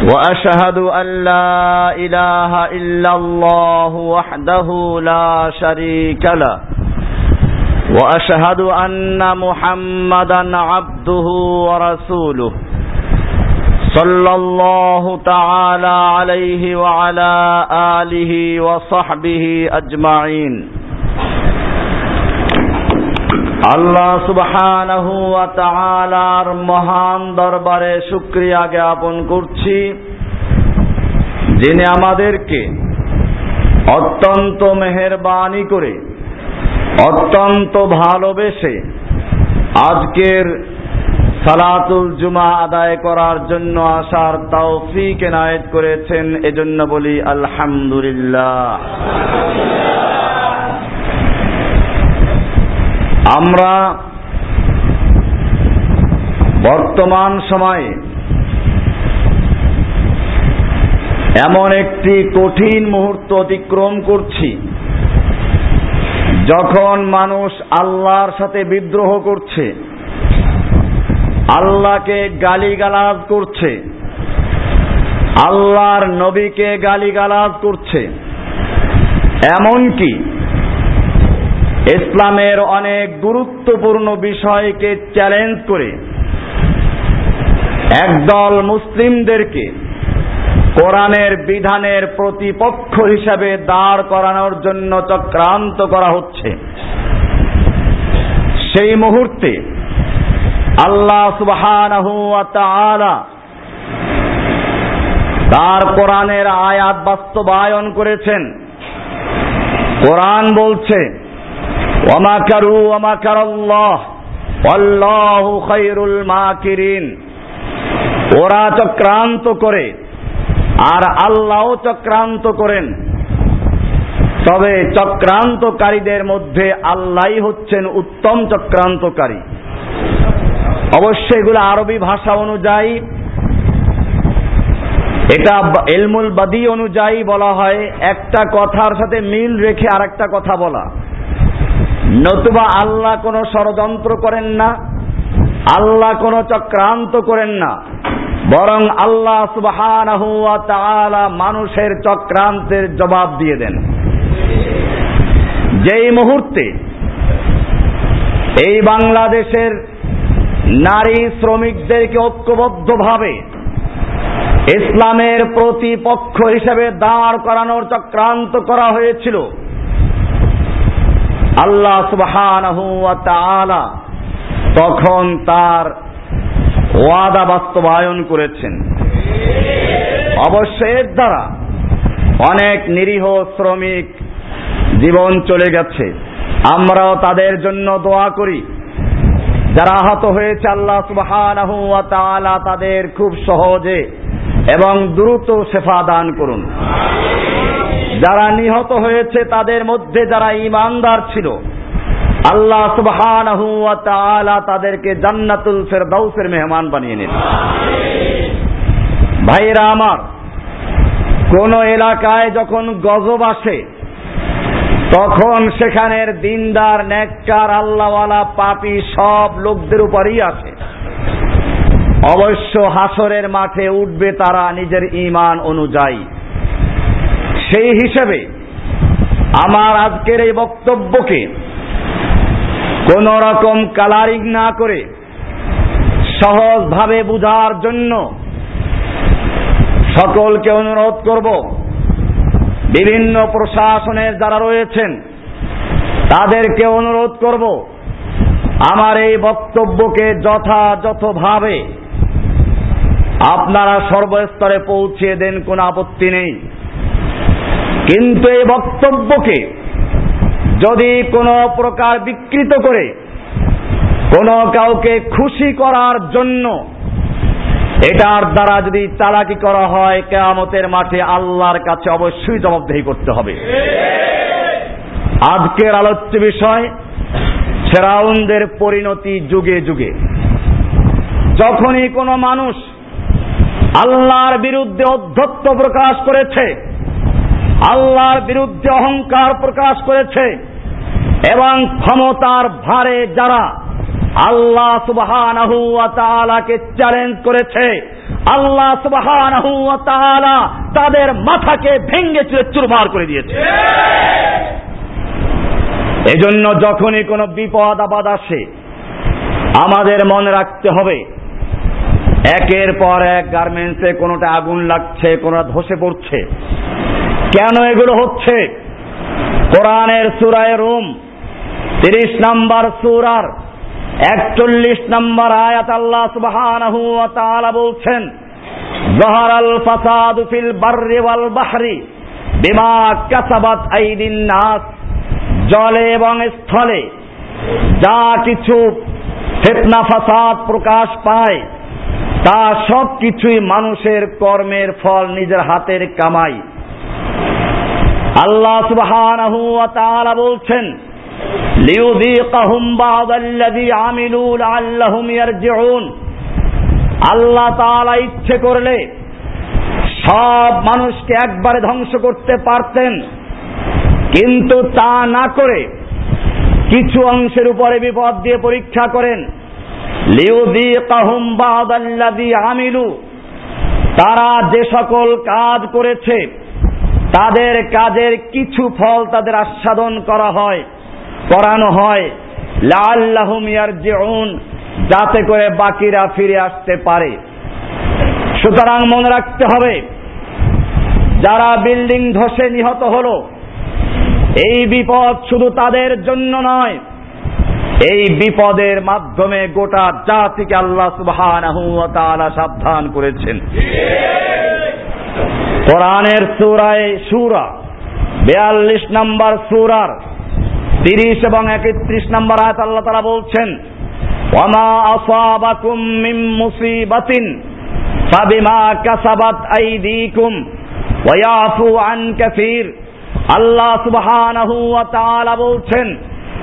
وأشهد أن لا إله إلا الله وحده لا شريك له. وأشهد أن محمدا عبده ورسوله. صلى الله تعالى عليه وعلى آله وصحبه أجمعين. আল্লাহ সুবহানাহু মহান দরবারে শুকরিয়া জ্ঞাপন করছি, যিনি আমাদেরকে অত্যন্ত মেহেরবানি করে, অত্যন্ত ভালোবেসে আজকের সালাতুল জুমা আদায় করার জন্য আসার তৌফিক এনায়েত করেছেন, এজন্য বলি আলহামদুলিল্লাহ। আমরা বর্তমান সময়ে এমন একটি কঠিন মুহূর্ত অতিক্রম করছি, যখন মানুষ আল্লাহর সাথে বিদ্রোহ করছে, আল্লাহকে গালিগালাজ করছে, আল্লাহর নবীকে গালিগালাজ করছে, এমনকি ইসলামের অনেক গুরুত্বপূর্ণ বিষয়কে চ্যালেঞ্জ করে একদল মুসলিমদেরকে কোরআনের বিধানের প্রতিপক্ষ হিসাবে দাঁড় করানোর জন্য চক্রান্ত করা হচ্ছে। সেই মুহূর্তে আল্লাহ তাআলা তার কোরআনের আয়াত বাস্তবায়ন করেছেন। কোরআন বলছে ওয়ামাকারাল্লাহ আল্লাহু খায়রুল মাকিরিন। ওরা চক্রান্ত করে আর আল্লাহও চক্রান্ত করেন। তবে চক্রান্তকারীদের মধ্যে আল্লাহই হচ্ছেন উত্তম চক্রান্তকারী। অবশ্যই এগুলো আরবি ভাষা অনুযায়ী, এটা এলমুল বাদি অনুযায়ী বলা হয়। একটা কথার সাথে মিল রেখে আর একটা কথা বলা। নতুবা আল্লাহ কোনো ষড়যন্ত্র করেন না, আল্লাহ কোনো চক্রান্ত করেন না, বরং আল্লাহ সুবহানাহু ওয়া মানুষের চক্রান্তের জবাব দিয়ে দেন। যেই মুহূর্তে এই বাংলাদেশের নারী শ্রমিকদেরকে ঐক্যবদ্ধভাবে ইসলামের প্রতিপক্ষ হিসেবে দাঁড় করানোর চক্রান্ত করা হয়েছিল আল্লাহ তাআলা তখন তার ওয়াদা বাস্তবায়ন করেছেন। অবশ্য এর দ্বারা অনেক নিরীহ শ্রমিক জীবন চলে গেছে। আমরাও তাদের জন্য দোয়া করি। যারা আহত হয়েছে, আল্লাহ সুবহানাহু তাদের খুব সহজে এবং দ্রুত শেফা দান করুন। যারা নিহত হয়েছে, তাদের মধ্যে যারা ইমানদার ছিল, আল্লাহ তাআলা তাদেরকে জান্নাতুল ফেরদাউসের মেহমান বানিয়ে নিন ভাইরা আমার, কোন এলাকায় যখন গজব আসে, তখন সেখানের দিনদার, নেককার, আল্লাহওয়ালা, পাপি সব লোকদের উপরই আসে। অবশ্য হাসরের মাঠে উঠবে তারা নিজের ইমান অনুযায়ী। সেই হিসেবে আমার আজকের এই বক্তব্যকে কোন রকম কালারিং না করে সহজভাবে বুঝার জন্য সকলকে অনুরোধ করব, বিভিন্ন প্রশাসনের যারা রয়েছেন, তাদেরকে অনুরোধ করব, আমার এই বক্তব্যকে যথাযথভাবে আপনারা সর্বস্তরে পৌঁছে দেন, কোনো আপত্তি নেই। কিন্তু এই বক্তব্যকে যদি কোনো প্রকার বিকৃত করে, কোনো কাউকে খুশি করার জন্য এটার দ্বারা যদি চালাকি করা হয়, কেয়ামতের মাঠে আল্লাহর কাছে অবশ্যই জবাবদেহি করতে হবে। আজকের আলোচ্য বিষয়, ফেরাউনদের পরিণতি যুগে যুগে। যখনই কোনো মানুষ আল্লাহর বিরুদ্ধে অধ্যত্ব প্রকাশ করেছে আল্লাহর বিরুদ্ধে অহংকার প্রকাশ করেছে এবং ক্ষমতার ভারে যারা আল্লাহ সুবহানাহু ওয়া চ্যালেঞ্জ করেছে, আল্লাহ তাআলা তাদের মাথাকে ভেঙ্গে চুরে চুরমার করে দিয়েছে। এজন্য যখনই কোনো বিপদ আপদ আসে, আমাদের মনে রাখতে হবে, একের পর এক গার্মেন্টসে কোনোটা আগুন লাগছে, কোনোটা ধসে পড়ছে। কেন এগুলো হচ্ছে? কোরআনের সুরায় রুম, তিরিশ নাম্বার সুরার একচল্লিশ নম্বর আয়াত আল্লাহ তাআলা বলছেন, জহরাল ফাসাদু ফিল বাররি ওয়াল বাহরি বিমা কাসাবাত আইদিন নাস। জলে এবং স্থলে যা কিছু ফেতনা ফাসাদ প্রকাশ পায়, তা সব কিছুই মানুষের কর্মের ফল নিজের হাতের কামাই। আল্লাহ সুবহানাহু ওয়া তাআলা বলছেন, লিউযীকাহুম বা'দাল্লাযী আমিলু লাআল্লাহুম ইয়ারজিউন। আল্লাহ তাআলা ইচ্ছে করলে সব মানুষকে একবারে ধ্বংস করতে পারতেন, কিন্তু তা না করে কিছু অংশের উপরে বিপদ দিয়ে পরীক্ষা করেন, লিউযীকাহুম বা'দাল্লাযী আমিলু। তারা যে সকল কাজ করেছে তাদের কাজের কিছু ফল তাদের আস্বাদন করা হয়, করানো হয়। লাল্লাহুম ইয়ারজিউন, যাতে করে বাকিরা ফিরে আসতে পারে। সুতরাং মনে রাখতে হবে, যারা বিল্ডিং ধসে নিহত হলো, এই বিপদ শুধু তাদের জন্য নয়, এই বিপদের মাধ্যমে গোটা জাতিকে আল্লাহ সাবধান করেছেন। কোরআনের সুরায় সূরা 42 নম্বর সুরার, তিরিশ এবং একত্রিশ নম্বর আয়াত আল্লাহ তারা বলছেন ওয়ামা আসাবাকুম মিন মুসিবাতিন, ফাবিমা কাসাবাত আইদিকুম, ওয়ায়াফু আন কাসীর। আল্লাহ সুবহানাহু ওয়া তাআলা বলছেন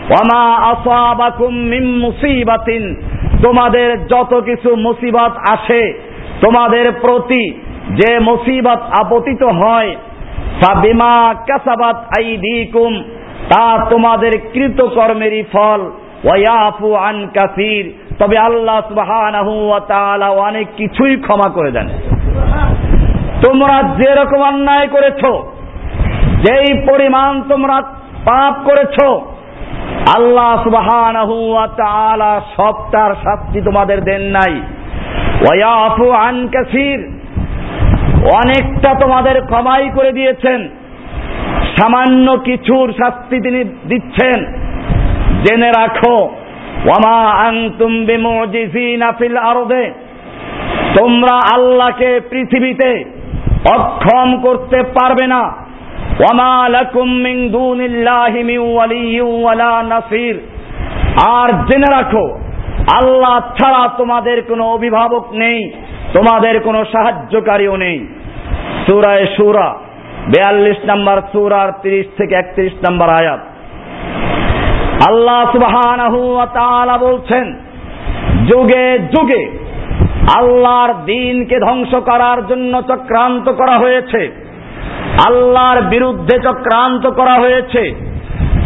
ওয়ামা আসাবাকুম মিন মুসিবাতিন, তোমাদের যত কিছু মুসিবত আসে, তোমাদের প্রতি যে মুসিবত আপতিত হয় আইদিকুম, তা তোমাদের কৃতকর্মেরই ফল ওয়াফু আন কাসির। তবে আল্লাহ সুবহানাহু অনেক কিছুই ক্ষমা করে দেন। তোমরা যেরকম অন্যায় করেছ, যেই পরিমাণ তোমরা পাপ করেছ, আল্লাহ তাআলা সবটার শাস্তি তোমাদের দেন নাই। ওয়াফু আন কাসির অনেকটা তোমাদের ক্ষমাই করে দিয়েছেন। সামান্য কিছুর শাস্তি তিনি দিচ্ছেন। জেনে রাখো, ওয়ামা আনতুম বিমুজিজিনা আরদে। তোমরা আল্লাহকে পৃথিবীতে অক্ষম করতে পারবে না। ওয়ামা লাকুম মিন দুনিল্লাহি ওয়ালা নাসির। আর জেনে রাখো, আল্লাহ ছাড়া তোমাদের কোনো অভিভাবক নেই। তোমাদের কোনো সাহায্যকারীও নেই। সূরায়ে সুরা বেয়াল্লিশ নম্বর সুরার তিরিশ থেকে একত্রিশ নম্বর আয়াত। আল্লাহ তাআলা বলছেন, যুগে যুগে আল্লাহর দিনকে ধ্বংস করার জন্য চক্রান্ত করা হয়েছে। আল্লাহর বিরুদ্ধে চক্রান্ত করা হয়েছে।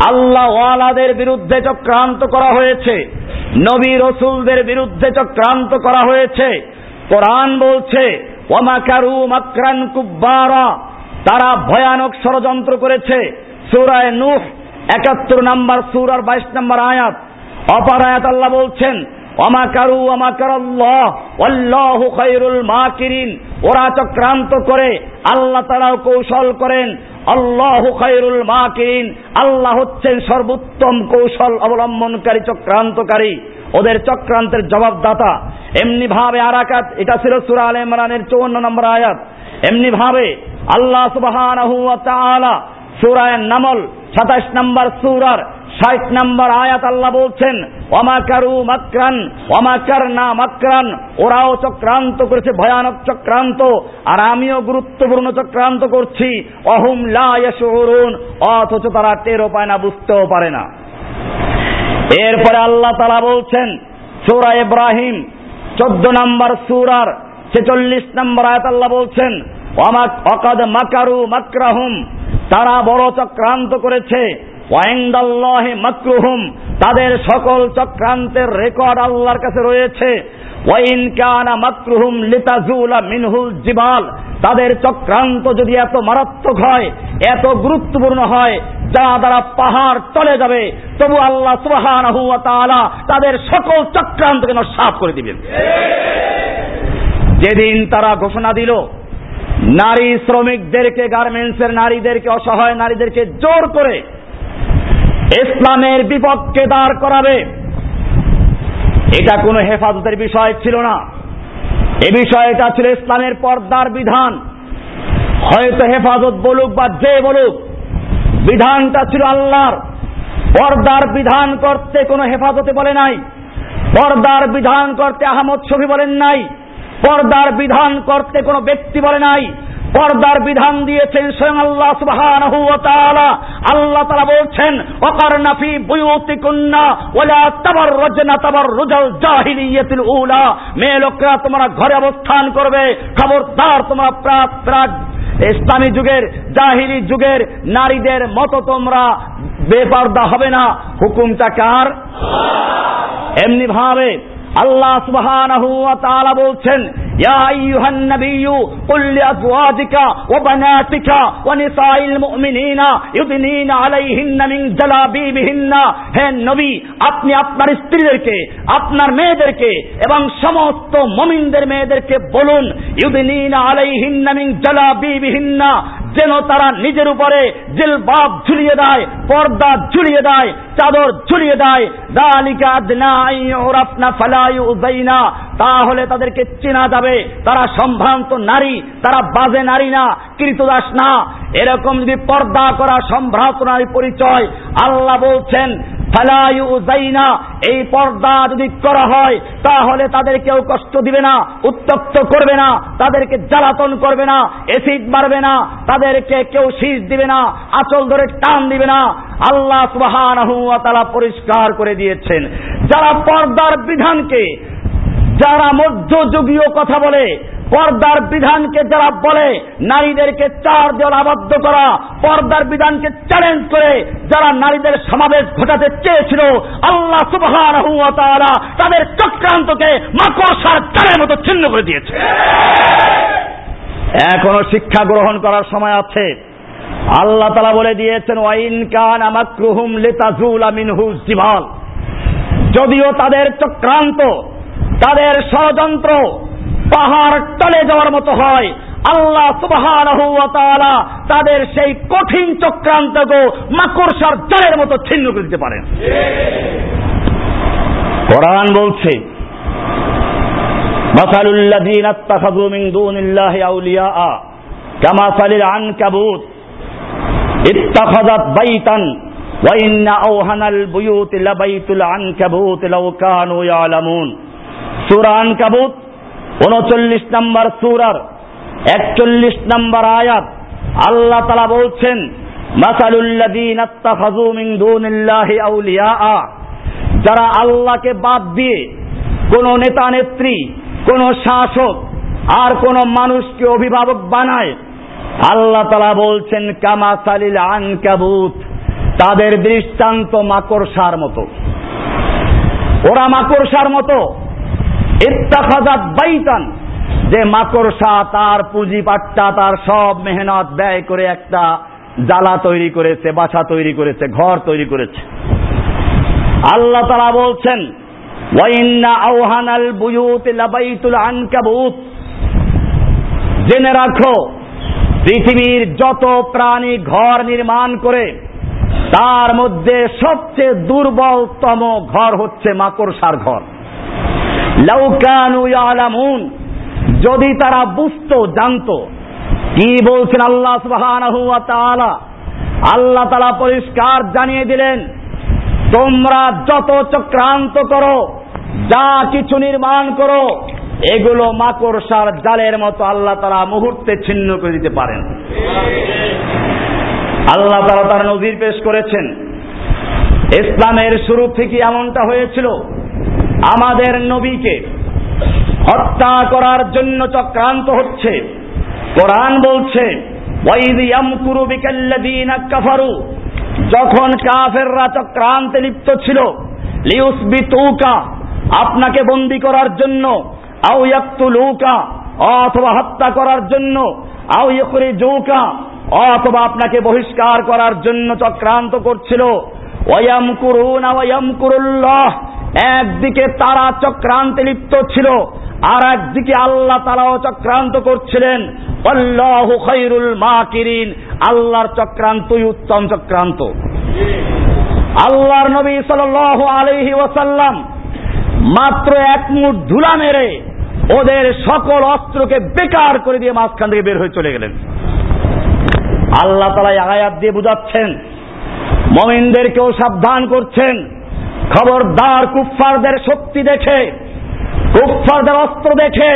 আল্লাহ ওয়ালাদের বিরুদ্ধে চক্রান্ত করা হয়েছে। নবী রসুলদের বিরুদ্ধে চক্রান্ত করা হয়েছে। কোরআন বলছে ওয়ামাকারু মাকরান কুব্বারা। তারা ভয়ানক ষড়যন্ত্র করেছে। সুরায় নুহ, একাত্তর নাম্বার সুরার বাইশ নাম্বার আয়াত। অপার আয়াত আল্লাহ বলছেন অমাকারু অমাকার খৈরুল মাকিরিন। ওরা চক্রান্ত করে, আল্লাহ তারাও কৌশল করেন। আল্লাহ খায়রুল মাকিরিন। আল্লাহ হচ্ছেন সর্বোত্তম কৌশল অবলম্বনকারী, চক্রান্তকারী। ওদের চক্রান্তের জবাবদাতা। এমনি ভাবে আরাকাত, এটা ছিল সুরা আল ইমরানের চৌন্ন নম্বর আয়াত। এমনি ভাবে আল্লাহ সুবাহ সুরায় নামল 27 নম্বর সূরার ষাট নম্বর আয়াত আল্লাহ বলছেন অমাকারু মাকরান অমাকার না মাকরান। ওরাও চক্রান্ত করেছে, ভয়ানক চক্রান্ত, আর আমিও গুরুত্বপূর্ণ চক্রান্ত করছি। অহুম লাশরুন অথচ তারা টেরও পায় না, বুঝতেও পারে না। এরপরে আল্লাহ তালা বলছেন, সুরা ইব্রাহিম, চোদ্দ নম্বর সুরার ছেচল্লিশ নম্বর আয়াত আল্লাহ বলছেন অকাদ মাকারু মাকরাহুম। তারা বড় চক্রান্ত করেছে মাকরুহুম, তাদের সকল চক্রান্তের রেকর্ড আল্লাহর কাছে রয়েছে। ওয়াইন কানা মাকরুহুম লিতাজুলা মিনহুল জিবাল, তাদের চক্রান্ত যদি এত মারাত্মক হয়, এত গুরুত্বপূর্ণ হয়, যা দ্বারা পাহাড় চলে যাবে, তবু আল্লাহ তাআলা তাদের সকল চক্রান্ত চক্রান্তকে নস্বাত করে দিবেন। যেদিন তারা ঘোষণা দিল, নারী শ্রমিকদেরকে, গার্মেন্টসের নারীদেরকে, অসহায় নারীদেরকে জোর করে ইসলামের বিপক্ষে দাঁড় করাবে। এটা কোনো হেফাজতের বিষয় ছিল না। এ বিষয়টা ছিল ইসলামের পর্দার বিধান। হয়তো হেফাজত বলুক বা যে বলুক, বিধানটা ছিল আল্লাহর। পর্দার বিধান করতে কোনো হেফাজতে বলে নাই। পর্দার বিধান করতে আহমদ শফি বলেন নাই। পর্দার বিধান করতে কোনো ব্যক্তি বলে নাই। পর্দার বিধান দিয়েছেন স্বয়ং আল্লাহ তাআলা। আল্লাহ তাআলা বলছেন, ওয়াকারনা ফি বুয়ুতিকুন্না ওয়ালা তাবাররাজনা তাবাররুজাল জাহিলিয়াতিল উলা। মেয়ে লোকরা, তোমরা ঘরে অবস্থান করবে। খবরদার, তোমরা প্রাক প্রাক ইসলামী যুগের, জাহিলি যুগের নারীদের মতো তোমরা বেপর্দা হবে না। হুকুমটা কার? এমনি ভাবে আল্লাহ সুবহানাহু ওয়া তাআলা বলছেন, ইয়া আইয়ুহান নাবিয়্যু কুল ওয়া বানাতিকা ওয়া নিসাইল মুমিনিনা, ইউদনিনা আলাইহিন্না মিন জালাবিবিহিন্না। হে নবী, আপনি আপনার স্ত্রীদেরকে, আপনার মেয়েদেরকে এবং সমস্ত মুমিনদের মেয়েদেরকে বলুন, ইউদনিনা আলাইহিন্না মিন জালাবিবিহিন্না। যেন তারা নিজের উপরে জিলবাব ঝুলিয়ে দেয়, পর্দা ঝুলিয়ে দেয়, চাদর ঝুলিয়ে দেয়। দালিকা আদনা আইয়ুরাফনা ফালা ইউযাইনা তাহলে তাদেরকে চেনা যাবে। তারা সম্ভ্রান্ত নারী, তারা বাজে নারী না কৃতদাস না। এরকম যদি পর্দা করা সম্ভ্রান্ত নারী পরিচয় আল্লাহ বলছেন ফালাইউজাইনা এই পর্দা যদি করা হয়, তাহলে তাদের কেউ কষ্ট দিবে না, উত্তপ্ত করবে না, তাদেরকে জ্বালাতন করবে না, এসিড মারবে না, তাদেরকে কেউ শীষ দিবে না, আচল ধরে টান দিবে না। আল্লাহ সুবহানাহু পরিষ্কার করে দিয়েছেন। যারা পর্দার বিধানকে যারা মধ্যযুগীয় কথা বলে, পর্দার বিধানকে যারা বলে, নারীদেরকে চার দেওয়াল আবদ্ধ করা, পর্দার বিধানকে চ্যালেঞ্জ করে, যারা নারীদের সমাবেশ ঘটাতে চেয়েছিল, আল্লাহ সুবাহ তাদের চক্রান্তকে মাকড়সার চারের মতো ছিন্ন করে দিয়েছে। এখনও শিক্ষা গ্রহণ করার সময় আছে। আল্লাহ তালা বলে দিয়েছেন ওয়াইন কান আমাক্রুহুম লেতাজুল আমিনহুজ জিভাল যদিও তাদের চক্রান্ত, তাদের ষড়যন্ত্র পাহাড় টলে যাওয়ার মতো হয়, আল্লাহ সুবাহ তাদের সেই কঠিন চক্রান্তকে মাকড়সার জালের মতো ছিন্ন করে দিতে পারেন। কোরআন বলছে, মাসালুল্লাযীনা ইত্তাখাযু মিন দুনিল্লাহি আউলিয়া কামাসালিল আনকাবুত, ইত্তাখাযাত বাইতান وإن أوهن البيوت لبيت العنكبوت لو كانوا يعلمون سورة عنكبوت উনচল্লিশ নম্বর সুরার একচল্লিশ নম্বর আয়াত আল্লাহ তালা বলছেন মাসালুল্লাদিন আত্তাখাযু মিন দুনিল্লাহি আউলিয়া যারা আল্লাহকে বাদ দিয়ে কোন নেতা নেত্রী কোন শাসক আর কোন মানুষকে অভিভাবক বানায় আল্লাহ তালা বলছেন কামা সালিল আনকাবুত তাদের দৃষ্টান্ত মাকড়সার মতো। ওরা মাকড়সার মতো। ইত্তাখাজাত বাইতান। যে মাকড়সা, তার পুঁজি পাট্টা তার সব মেহনত ব্যয় করে একটা জ্বালা তৈরি করেছে, বাসা তৈরি করেছে, ঘর তৈরি করেছে। আল্লাহ তারা বলছেন ওয়াইন্না আওহানাল বুয়ুত লাবাইতুল আনকাবুত। জেনে রাখো, পৃথিবীর যত প্রাণী ঘর নির্মাণ করে তার মধ্যে সবচেয়ে দুর্বলতম ঘর হচ্ছে মাকড়সার ঘর। লাউকানু যদি তারা বুঝতো, জানতো, কি বলছেন আল্লাহ তাআলা? আল্লাহ তাআলা পরিষ্কার জানিয়ে দিলেন, তোমরা যত চক্রান্ত করো, যা কিছু নির্মাণ করো, এগুলো মাকড়সার জালের মতো আল্লাহ তারা মুহূর্তে ছিন্ন করে দিতে পারেন। আল্লাহ তারা তার নজির পেশ করেছেন। ইসলামের শুরু থেকে এমনটা হয়েছিল, আমাদের নবীকে হত্যা করার জন্য চক্রান্ত হচ্ছে। কোরআন বলছে যখন কাফেররা চক্রান্তে লিপ্ত ছিল, লিউসবিতুকা আপনাকে বন্দি করার জন্য, আও ইয়াকতুলুকা অথবা হত্যা করার জন্য, আও ইখরিজুকা অথবা আপনাকে বহিষ্কার করার জন্য চক্রান্ত করছিল। ওয়াম করুন ওয়াম কুরুল্লাহ একদিকে তারা চক্রান্তে লিপ্ত ছিল, আর একদিকে আল্লাহ তারাও চক্রান্ত করছিলেন। আল্লাহর চক্রান্তই উত্তম চক্রান্ত। আল্লাহর নবী সাল আলহি ওয়াসাল্লাম মাত্র এক মুঠ ধুলা মেরে ওদের সকল অস্ত্রকে বেকার করে দিয়ে মাঝখান থেকে বের হয়ে চলে গেলেন। আল্লাহ তালা আয়াত দিয়ে বুঝাচ্ছেন, মমিনদেরকেও সাবধান করছেন, খবরদার কুফফারদের শক্তি দেখে, কুফফারদের অস্ত্র দেখে,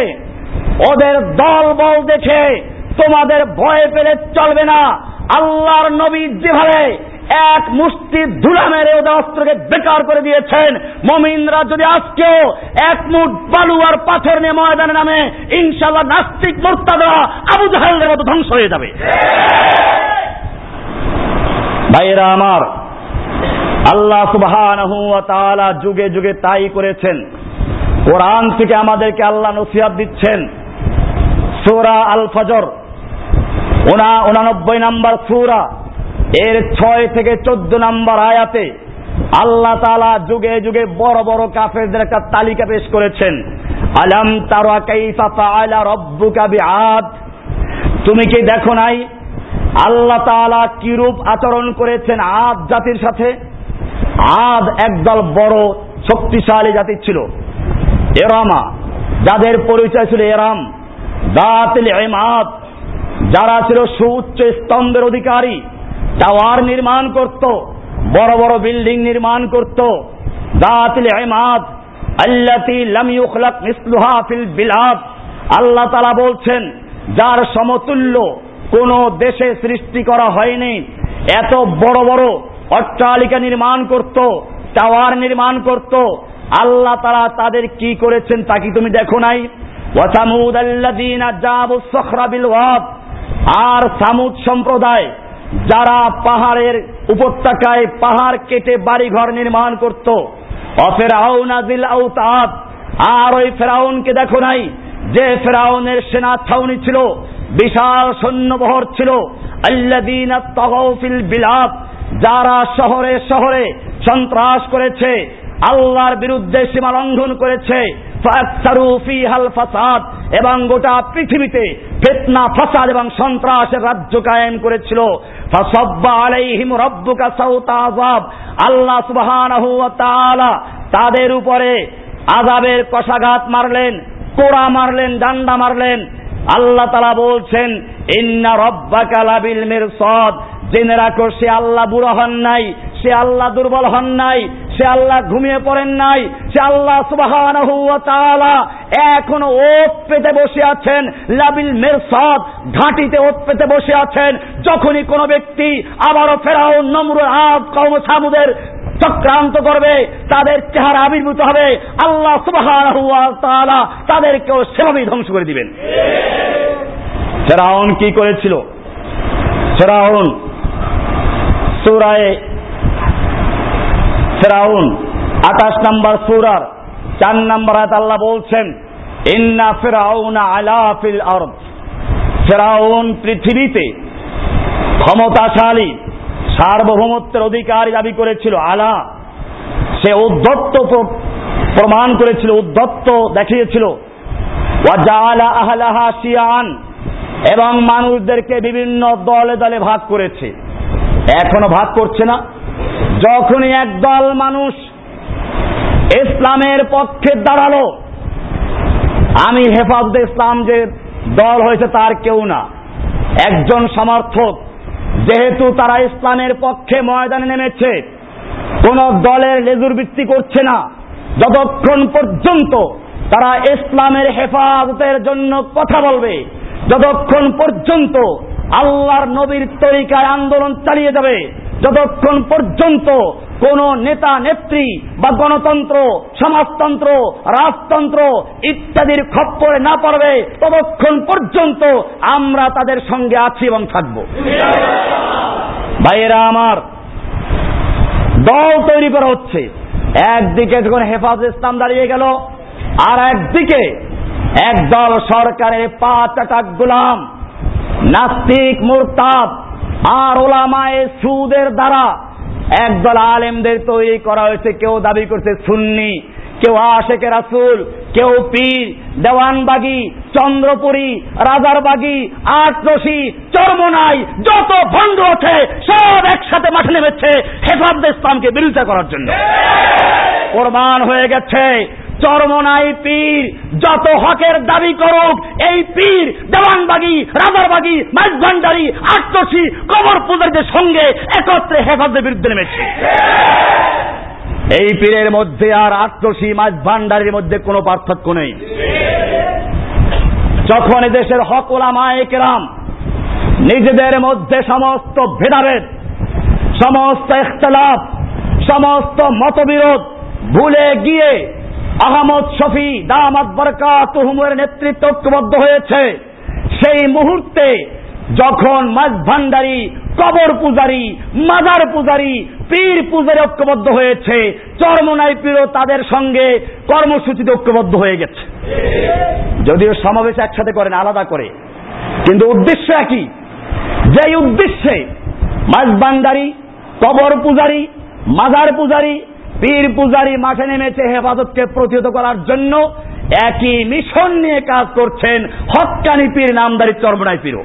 ওদের দল বল দেখে, তোমাদের ভয় পেলে চলবে না, আল্লাহর নবী যেভাবে এক মুষ্টি ধুলা মেরে ওদের অস্ত্রকে বেকার করে দিয়েছেন। মমিনরা যদি আজকেও এক মুঠ বালু আর পাথর নিয়ে ময়দানে নামে ইনশাল্লাহ নাস্তিক মোর্তাদা আবু জাহালের মতো ধ্বংস হয়ে যাবে। ভাইরা আমার, আল্লাহ তাআলা যুগে যুগে তাই করেছেন। কোরআন থেকে আমাদেরকে আল্লাহ নসিহাত দিচ্ছেন। সোরা আল ফজর ওনা উনানব্বই নাম্বার সূরা। এর ছয় থেকে চোদ্দ নাম্বার আয়াতে আল্লাহ তালা যুগে যুগে বড় বড় কাফেরদের একটা তালিকা পেশ করেছেন। আলাম তারা কাইফা ফাআলা রব্বুকা বিআদ। তুমি কি দেখো নাই? আল্লাহ তাআলা কিরূপ আচরণ করেছেন আদ জাতির সাথে? আদ একদল বড় শক্তিশালী জাতি ছিল। এরামা, যাদের পরিচয় ছিল এরাম। দাতিল এমাদ যারা ছিল সুউচ্চ স্তম্ভের অধিকারী। টাওয়ার নির্মাণ করত, বড় বড় বিল্ডিং নির্মাণ করত। দাতিল এমাদ আল্লাতি আল্লাহ বলছেন, যার সমতুল্য কোন দেশে সৃষ্টি করা হয়নি, এত বড় বড় অট্টালিকা নির্মাণ করত, টাওয়ার নির্মাণ করত। আল্লাহ তারা তাদের কি করেছেন তা কি তুমি দেখো নাই? আর সামুদ সম্প্রদায় যারা পাহাড়ের উপত্যকায় পাহাড় কেটে বাড়িঘর নির্মাণ করত অফেরাউনাজিল আউতাদ আর ওই ফেরাউনকে দেখো নাই, যে ফেরাউনের সেনা ছাউনি ছিল, বিশাল সৈন্যবহর ছিল আল্লাদিনা তগফিল বিলাপ যারা শহরে শহরে সন্ত্রাস করেছে, আল্লাহর বিরুদ্ধে সীমা লঙ্ঘন করেছে এবং গোটা পৃথিবীতে ফেতনা, ফাসাদ এবং সন্ত্রাসের রাজ্য কায়েম করেছিল। আল্লাহ ওয়া তাদের উপরে আজাবের কষাঘাত মারলেন, কোড়া মারলেন, ডান্ডা মারলেন। আল্লাহ তালা বলছেন, ইন্না রব্বাকা লাবিল মিরসাদ। জেনে রাখো সে আল্লাহ বুড়ো হন নাই সে আল্লাহ দুর্বল হন নাই সে আল্লাহ ঘুমিয়ে পড়েন নাই সে আল্লাহ সুবাহান এখনও ওত পেতে বসে আছেন লাবিল মেরসাদ ঘাটিতে ওত পেতে বসে আছেন যখনই কোন ব্যক্তি আবারও ফেরাও নম্র আদ কৌম সামুদের চক্রান্ত করবে তাদের চেহারা আবির্ভূত হবে আল্লাহ সুবাহ তাদেরকেও সেভাবেই ধ্বংস করে দিবেন। ফেরাউন কি করেছিল? ফেরাউন সুরায় ফেরাউন, আঠাশ নাম্বার সুরার চার নাম্বার আয়াত আল্লাহ বলছেন, ইন্না ফেরাউন আলা ফিল আরদ। ফেরাউন পৃথিবীতে ক্ষমতাশালী, সার্বভৌমত্বের অধিকার দাবি করেছিল, আলা, সে উদ্ধত্ত প্রমাণ করেছিল, উদ্ধত্ত দেখিয়েছিল শিয়ান, এবং মানুষদেরকে বিভিন্ন দলে দলে ভাগ করেছে। এখনও ভাগ করছে না। যখনই একদল মানুষ ইসলামের পক্ষে দাঁড়াল, আমি হেফাজতে ইসলাম যে দল হয়েছে তার কেউ না। একজন সমর্থক, যেহেতু তারা ইসলামের পক্ষে ময়দানে নেমেছে, কোন দলের লেজুর বৃত্তি করছে না। যতক্ষণ পর্যন্ত তারা ইসলামের হেফাজতের জন্য কথা বলবে, যতক্ষণ পর্যন্ত আল্লাহর নবীর তরিকায় আন্দোলন চালিয়ে যাবে। যতক্ষণ পর্যন্ত কোন নেতা, নেত্রী বা গণতন্ত্র, সমাজতন্ত্র, রাজতন্ত্র ইত্যাদির খপ্পরে না পারবে ততক্ষণ পর্যন্ত আমরা তাদের সঙ্গে আছি এবং থাকব। ভাইয়েরা আমার, দল তৈরি করা হচ্ছে। একদিকে যখন হেফাজ ইসলাম দাঁড়িয়ে গেল, আর একদিকে একদল সরকারের পাঁচ আটাক গুলাম নাস্তিক মোরতাব আর ওলামায়ে সুদের দ্বারা একদল আলেমদের তৈরি করা হয়েছে। কেউ দাবি করছে সুন্নি, কেউ আশেকে রাসুল, কেউ পীর, দেওয়ানবাগি, চন্দ্রপুরী, রাজারবাগি, আটরশি, চরমনাই, যত ভণ্ড আছে সব একসাথে মাঠে নেমেছে হেফাজ ইসলামকে বিরোধিতা করার জন্য। কোরবান হয়ে গেছে চরমনাই পীর, যত হকের দাবি করুক, এই পীর দেওয়ানবাগি, রাজারবাগি, মাইজভান্ডারি আটরশি কবর পূজারীদের সঙ্গে একত্রে হেফাজের বিরুদ্ধে নেমেছে। এই পীরের মধ্যে আর আটরশি মাছ ভান্ডারের মধ্যে কোনো পার্থক্য নেই। যখন দেশের হক ওলামায়ে কেরাম নিজেদের মধ্যে সমস্ত ভেদাভেদ, সমস্ত ইখতলাফ, সমস্ত মতবিরোধ ভুলে গিয়ে আহমদ শফি, দামাত বরকা তুহমের নেতৃত্ব ঐক্যবদ্ধ হয়েছে। সেই মুহূর্তে যখন মাঝ ভান্ডারি, কবর পূজারি, মাজার পূজারি, পীর পূজারি ঐক্যবদ্ধ হয়েছে, চরমনাই পীরও তাদের সঙ্গে কর্মসূচিতে ঐক্যবদ্ধ হয়ে গেছে। যদিও সমাবেশ একসাথে করেন, আলাদা করে। কিন্তু উদ্দেশ্য একই। যেই উদ্দেশ্যে মাঝ ভান্ডারি, কবর পূজারি, মাজার পূজারি পীর পূজারি মাঠে নেমেছে হেফাজতকে প্রতিহত করার জন্য। একই মিশন নিয়ে কাজ করছেন হকানি পীর, নামদারি চরমনাই পীরও।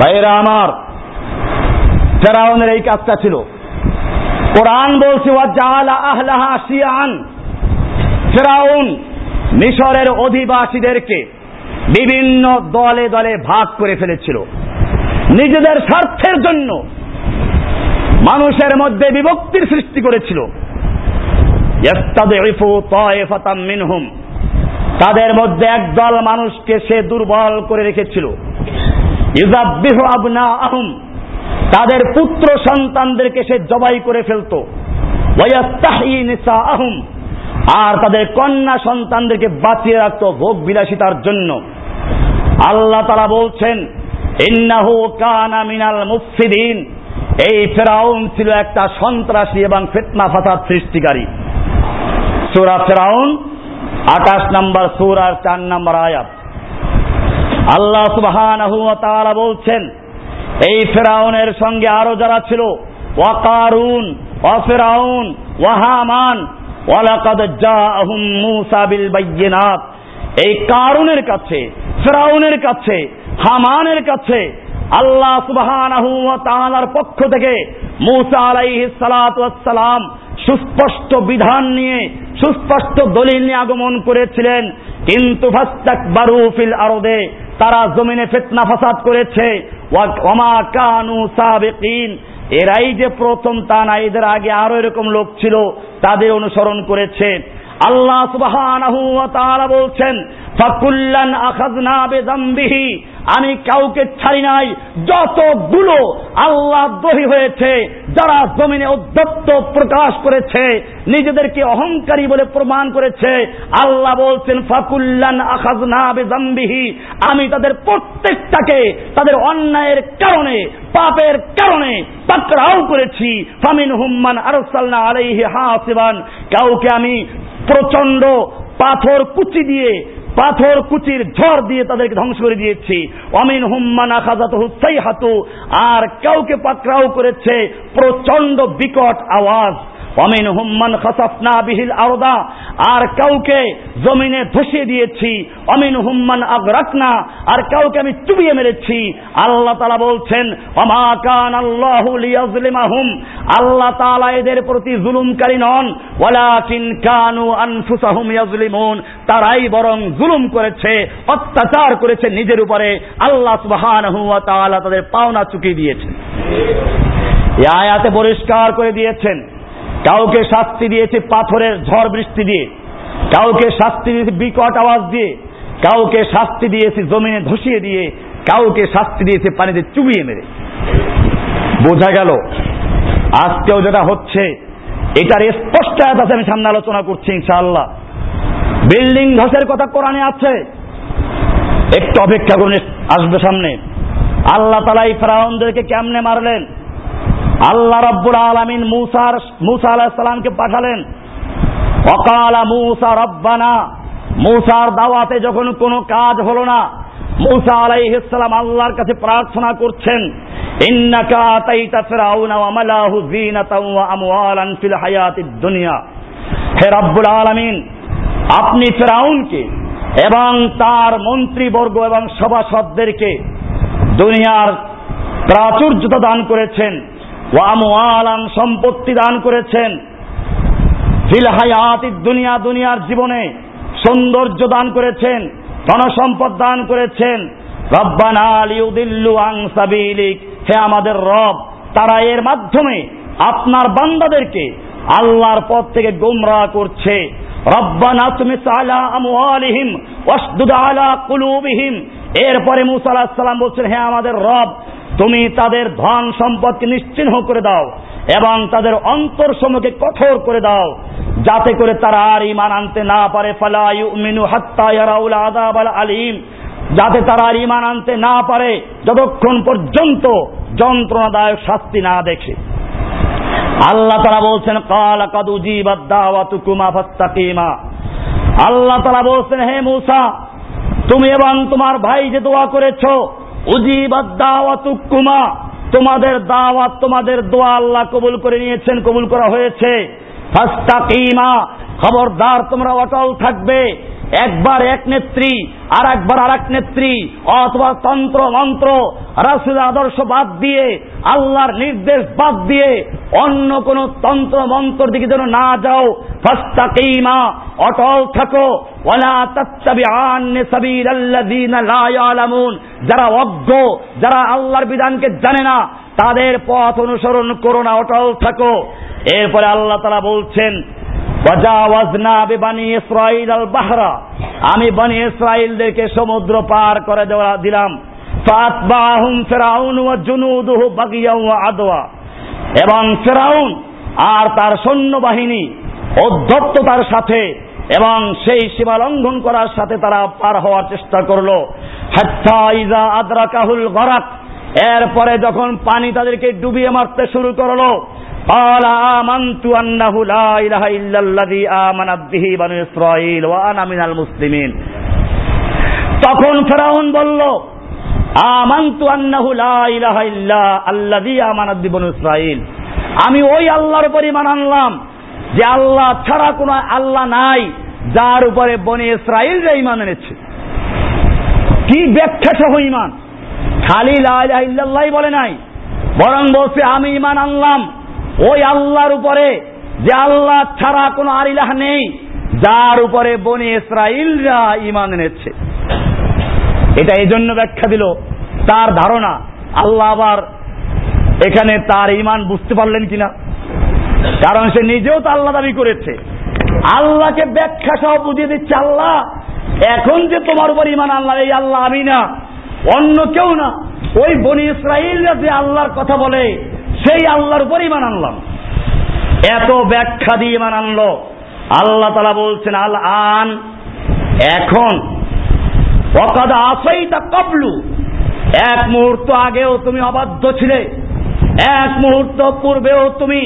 ভাইয়েরা আমার, ফেরাউনের এই কাজটা ছিল। কোরআন বলছে আহলাহা শিয়ান। ফেরাউন মিশরের অধিবাসীদেরকে বিভিন্ন দলে দলে ভাগ করে ফেলেছিল। নিজেদের স্বার্থের জন্য মানুষের মধ্যে বিভক্তির সৃষ্টি করেছিল। তাদের মধ্যে একদল মানুষকে সে দুর্বল করে রেখেছিল। আহম তাদের পুত্র সন্তানদেরকে সে জবাই করে ফেলত। আহম আর তাদের কন্যা সন্তানদেরকে বাঁচিয়ে রাখত ভোগ বিলাসিতার জন্য। আল্লাহ তারা বলছেন, ইন্নাহু কানা মিনাল মুফসিদিন। এই ফেরাউন ছিল একটা সন্ত্রাসী এবং ফেতনা ফাসাদ সৃষ্টিকারী। সুরা ফেরাউন, আঠাশ নম্বর সুর আর চার নম্বর আয়াত। আল্লাহ সুবহান বলছেন, এই ফেরাউনের সঙ্গে আরও যারা ছিল ওয়াকারুন ওয়াফেরাউন ওয়াহামান ওয়ালাকাদ জাআহুম মূসা বিল বাইয়িনাত। এই কারুনের কাছে, ফেরাউনের কাছে, হামানের কাছে আল্লাহ তাআলার পক্ষ থেকে মূসা আলাইহিস সালাতু সালাম সুস্পষ্ট বিধান নিয়ে, সুস্পষ্ট দলিল নিয়ে আগমন করেছিলেন। কিন্তু ফাস্তাকবারু ফিল আরদে, তারা জমিনে ফিতনা ফাসাদ করেছে। কানু এরাই যে প্রথম তা না, এদের আগে আরও এরকম লোক ছিল, তাদের অনুসরণ করেছে। আল্লাহ তাআলা বলছেন আমি কাউকে ছাড়ি নাই। যতগুলো আল্লাহ দহি হয়েছে, যারা জমিনে উদ্যত্ত প্রকাশ করেছে, নিজেদেরকে অহংকারী বলে প্রমাণ করেছে, আল্লাহ বলছেন, ফাকুল্লান আখাজনা বেজাম্বিহি আমি তাদের প্রত্যেকটাকে তাদের অন্যায়ের কারণে, পাপের কারণে পাকড়াও করেছি। ফামিন হুম্মান আরসালনা আলাইহি হাসিবান, কাউকে আমি প্রচণ্ড পাথর কুচি দিয়ে, পাথর কুচির ঝড় দিয়ে তাদেরকে ধ্বংস করে দিয়েছি। অমিন হুম্মানা খাজাত হুসাই হাতু আর কাউকে পাকড়াও করেছে প্রচণ্ড বিকট আওয়াজ। অমিন হুম্মান খাসাফনা বিহিল আরদা, আর কাউকে জমিনে ধসিয়ে দিয়েছি অমিন হুম্মান আগরাকনা, আর কাউকে আমি চুবিয়ে মেরেছি। আল্লাহ তালা বলছেন অমা কান আল্লাহ আল্লাহ তাআলা এদের প্রতি জুলুমকারী নন, ওয়ালাকিন কানু আনফুসাহুম ইয়াজলিমুন তারাই বরং জুলুম করেছে, অত্যাচার করেছে নিজের উপরে। আল্লাহ সুবহানাহু ওয়া তাদের পাওনা চুকিয়ে দিয়েছেন। এই আয়াতে পরিষ্কার করে দিয়েছেন কাউকে শাস্তি দিয়েছে পাথরের ঝড় বৃষ্টি দিয়ে। কাউকে শাস্তি দিয়েছে বিকট আওয়াজ দিয়ে। কাউকে শাস্তি দিয়েছে জমিনে ধসিয়ে দিয়ে। কাউকে শাস্তি দিয়েছে পানিতে চুবিয়ে মেরে। বোঝা গেল, আজকেও যেটা হচ্ছে, এটার স্পষ্ট আছে, আমি সামনে আলোচনা করছি ইনশাআল্লাহ। বিল্ডিং ধসের কথা কোরআনে আছে। একটু অপেক্ষা করুন, আসবে সামনে। আল্লাহ তালা এই ফেরাউনদেরকে কেমনে মারলেন? আল্লাহ রব্বুল আলমিন মুসার মুসা আলাহ সালামকে পাঠালেন। অকালা মুসা রব্বানা। মুসার দাওয়াতে যখন কোনো কাজ হলো না, মুসা আলাইহিসসালাম আল্লাহর কাছে প্রার্থনা করছেন, ইন্নাকা আতাইতা ফিরাউনা ওয়া মালাহু ওয়া আমওয়ালান ফিল হায়াতিদ দুনিয়া। হে রব্বুল আলামিন, আপনি ফেরাউনকে এবং তার মন্ত্রীবর্গ এবং সভাসদদেরকে দুনিয়ার প্রাচুর্যতা দান করেছেন। ওয়ামওয়ালান সম্পত্তি দান করেছেন। ফিল হায়াতি দুনিয়া, দুনিয়ার জীবনে সৌন্দর্য দান করেছেন, ধনসম্পদ দান করেছেন। রব্বানা লিউদিল্লু আং হে আমাদের রব, তারা এর মাধ্যমে আপনার বান্দাদেরকে আল্লাহর পথ থেকে গোমরা করছে। রব্বানা তুমি আলা আমওয়ালিহিম ওয়াসদুদ আলা কুলুবিহিম। এরপরে মুসা আলাহিস সালাম বলছেন, হে আমাদের রব, তুমি তাদের ধন সম্পদকে নিশ্চিহ্ন করে দাও এবং তাদের অন্তর সমূহকে কঠোর করে দাও, যাতে করে তারা আর ইমান আনতে না পারে। ফালায়ু মিনু হাত্তা ইয়ারাউল আদাব আল আলিম। যাতে তারা আর ইমান আনতে না পারে, যতক্ষণ পর্যন্ত যন্ত্রণাদায়ক শাস্তি না দেখে। আল্লাহ তারা বলছেন ফাস্তাকিমা আল্লাহ তারা বলছেন, হে মুসা, তুমি এবং তোমার ভাই যে দোয়া করেছ উজিবাদ্দাওয়াতুকুমা তোমাদের দাওয়াত তোমাদের দোয়া আল্লাহ কবুল করে নিয়েছেন, কবুল করা হয়েছে। ফাস্তাকিমা খবরদার তোমরা অটল থাকবে। একবার এক নেত্রী আর একবার আর এক নেত্রী, অথবা তন্ত্র, মন্ত্র রাসুল আদর্শ বাদ দিয়ে, আল্লাহর নির্দেশ বাদ দিয়ে অন্য কোন তন্ত্র, মন্ত্র দিকে যেন না যাও। ফাস্তাকিমা, অটল থাকো। ওয়ালা তাত্তাবিআন সাবিলাল্লাযিনা লা ইয়ালামুন। যারা অজ্ঞ, যারা আল্লাহর বিধানকে জানে না, তাদের পথ অনুসরণ করো না, অটল থাকো। এরপরে আল্লাহ তারা বলছেন আমি বনি ইসরাইলদেরকে সমুদ্র পার করে দেওয়া দিলাম। এবং ফেরাউন আর তার সৈন্যবাহিনী অধ্যত্ততার সাথে এবং সেই সীমা লঙ্ঘন করার সাথে তারা পার হওয়ার চেষ্টা করল। ইজা আদরা কাহুল গরাক। এরপরে যখন পানি তাদেরকে ডুবিয়ে মারতে শুরু করল قال آمنت أنه لا إله إلا الذي آمنت به بنو إسرائيل وأنا من المسلمين তখন ফেরাউন বলল আমান্তু আন্নাহু লা ইলাহা ইল্লা আল্লাযী আমানাত বিবনু ইসরাইল আমি ওই আল্লাহর উপর ঈমান আনলাম যে আল্লাহ ছাড়া কোনো আল্লাহ নাই যার উপরে বনি ইসরাইল যে ঈমান এনেছে কি ব্যাখ্যা সহ ঈমান খালি লা ইলাহা ইল্লাল্লাহ বলে নাই বরং বলছে আমি ঈমান আনলাম ওই আল্লাহর উপরে যে আল্লাহ ছাড়া কোনো আরিলাহ নেই, যার উপরে বনে ইসরাইলরা ইমান এনেছে। এটা এই জন্য ব্যাখ্যা দিল, তার ধারণা, আল্লাহ আবার এখানে তার ইমান বুঝতে পারলেন কিনা। কারণ সে নিজেও তো আল্লাহ দাবি করেছে। আল্লাহকে ব্যাখ্যা সহ বুঝিয়ে দিচ্ছে আল্লাহ, এখন যে তোমার উপর ইমান আল্লাহ এই আল্লাহ আমি না, অন্য কেউ না। ওই বনি ইসরাইলরা যে আল্লাহর কথা বলে সেই আল্লাহর উপর ইমান আনলাম। এত ব্যাখ্যা দিয়ে ইমান আনলো। আল্লাহ তালা বলছেন আল আন এখন অকাদা তা কবলু, এক মুহূর্ত আগেও তুমি অবাধ্য ছিলে, এক মুহূর্ত পূর্বেও তুমি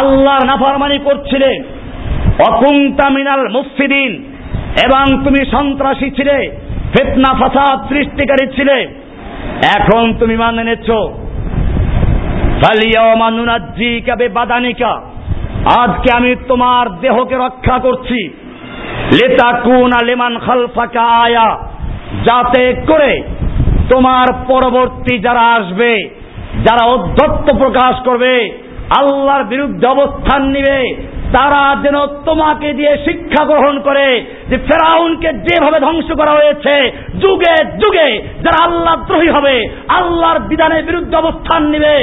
আল্লাহর নাফরমানি করছিলে, অকুন্তা মিনাল মুফসিদিন, এবং তুমি সন্ত্রাসী ছিলে ফেতনা ফাসাদ সৃষ্টিকারী ছিলে, এখন তুমি মানে নেছো বাদানিকা আজকে আমি তোমার দেহকে রক্ষা করছি। লেতাকুন আলেমান খালফাকা আয়া। যাতে করে তোমার পরবর্তী যারা আসবে, যারা অধ্যত্ত প্রকাশ করবে, আল্লাহর বিরুদ্ধে অবস্থান নিবে তারা যেন তোমাকে দিয়ে শিক্ষা গ্রহণ করে যে ফেরাউনকে যেভাবে ধ্বংস করা হয়েছে, যুগে যুগে যারা আল্লাহ দ্রোহী হবে, আল্লাহর বিধানের বিরুদ্ধে অবস্থান নিবে,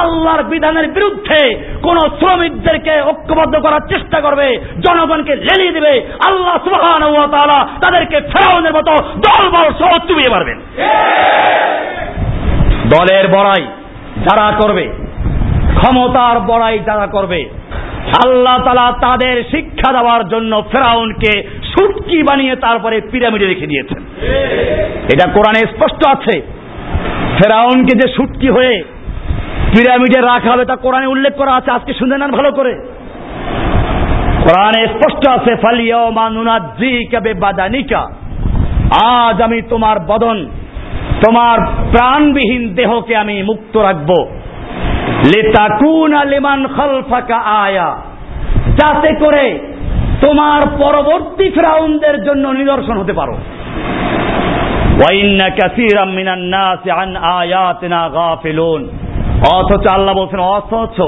আল্লাহর বিধানের বিরুদ্ধে কোন শ্রমিকদেরকে ঐক্যবদ্ধ করার চেষ্টা করবে, জনগণকে লেলিয়ে দিবে, আল্লাহ সুবহান তাদেরকে ফেরাউনের মতো দল বল সহ চুবিয়ে মারবেন। দলের বড়াই যারা করবে, ক্ষমতার বড়াই যারা করবে আল্লাহ তালা তাদের শিক্ষা দেওয়ার জন্য ফেরাউনকে সুটকি বানিয়ে তারপরে পিরামিডে রেখে দিয়েছেন। এটা কোরআনে স্পষ্ট আছে। ফেরাউনকে যে সুটকি হয়ে পিরামিডে রাখা হবে তা কোরআনে উল্লেখ করা আছে। আজকে শুনে নেন ভালো করে। কোরআনে স্পষ্ট আছে ফালিয়া মানুনাজি কাবে বাদানিকা আজ আমি তোমার বদন, তোমার প্রাণবিহীন দেহকে আমি মুক্ত রাখব। আয়া। যাতে করে তোমার পরবর্তী ফ্রাউনদের জন্য নিদর্শন হতে পারো। অথচ আল্লাহ বলছেন, অথচ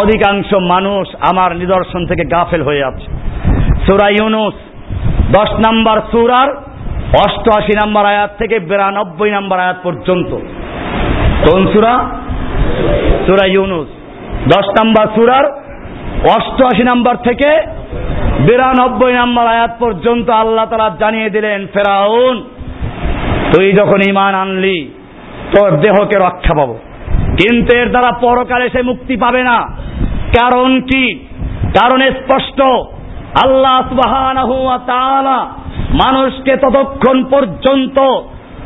অধিকাংশ মানুষ আমার নিদর্শন থেকে গাফেল হয়ে আছে। সুরা ইউনুস, দশ নাম্বার সুরার অষ্টআশি নাম্বার আয়াত থেকে বিরানব্বই নাম্বার আয়াত পর্যন্ত। কোন সুরা? সুরা ইউনুস। দশ নাম্বার সুরার অষ্টআশি নাম্বার থেকে বিরানব্বই নাম্বার আয়াত পর্যন্ত আল্লাহ তালা জানিয়ে দিলেন, ফেরাউন, তুই যখন ইমান আনলি, তোর দেহকে রক্ষা পাবো। কিন্তু এর দ্বারা পরকালে সে মুক্তি পাবে না। কারণ কি? কারণ স্পষ্ট। আল্লাহ মানুষকে ততক্ষণ পর্যন্ত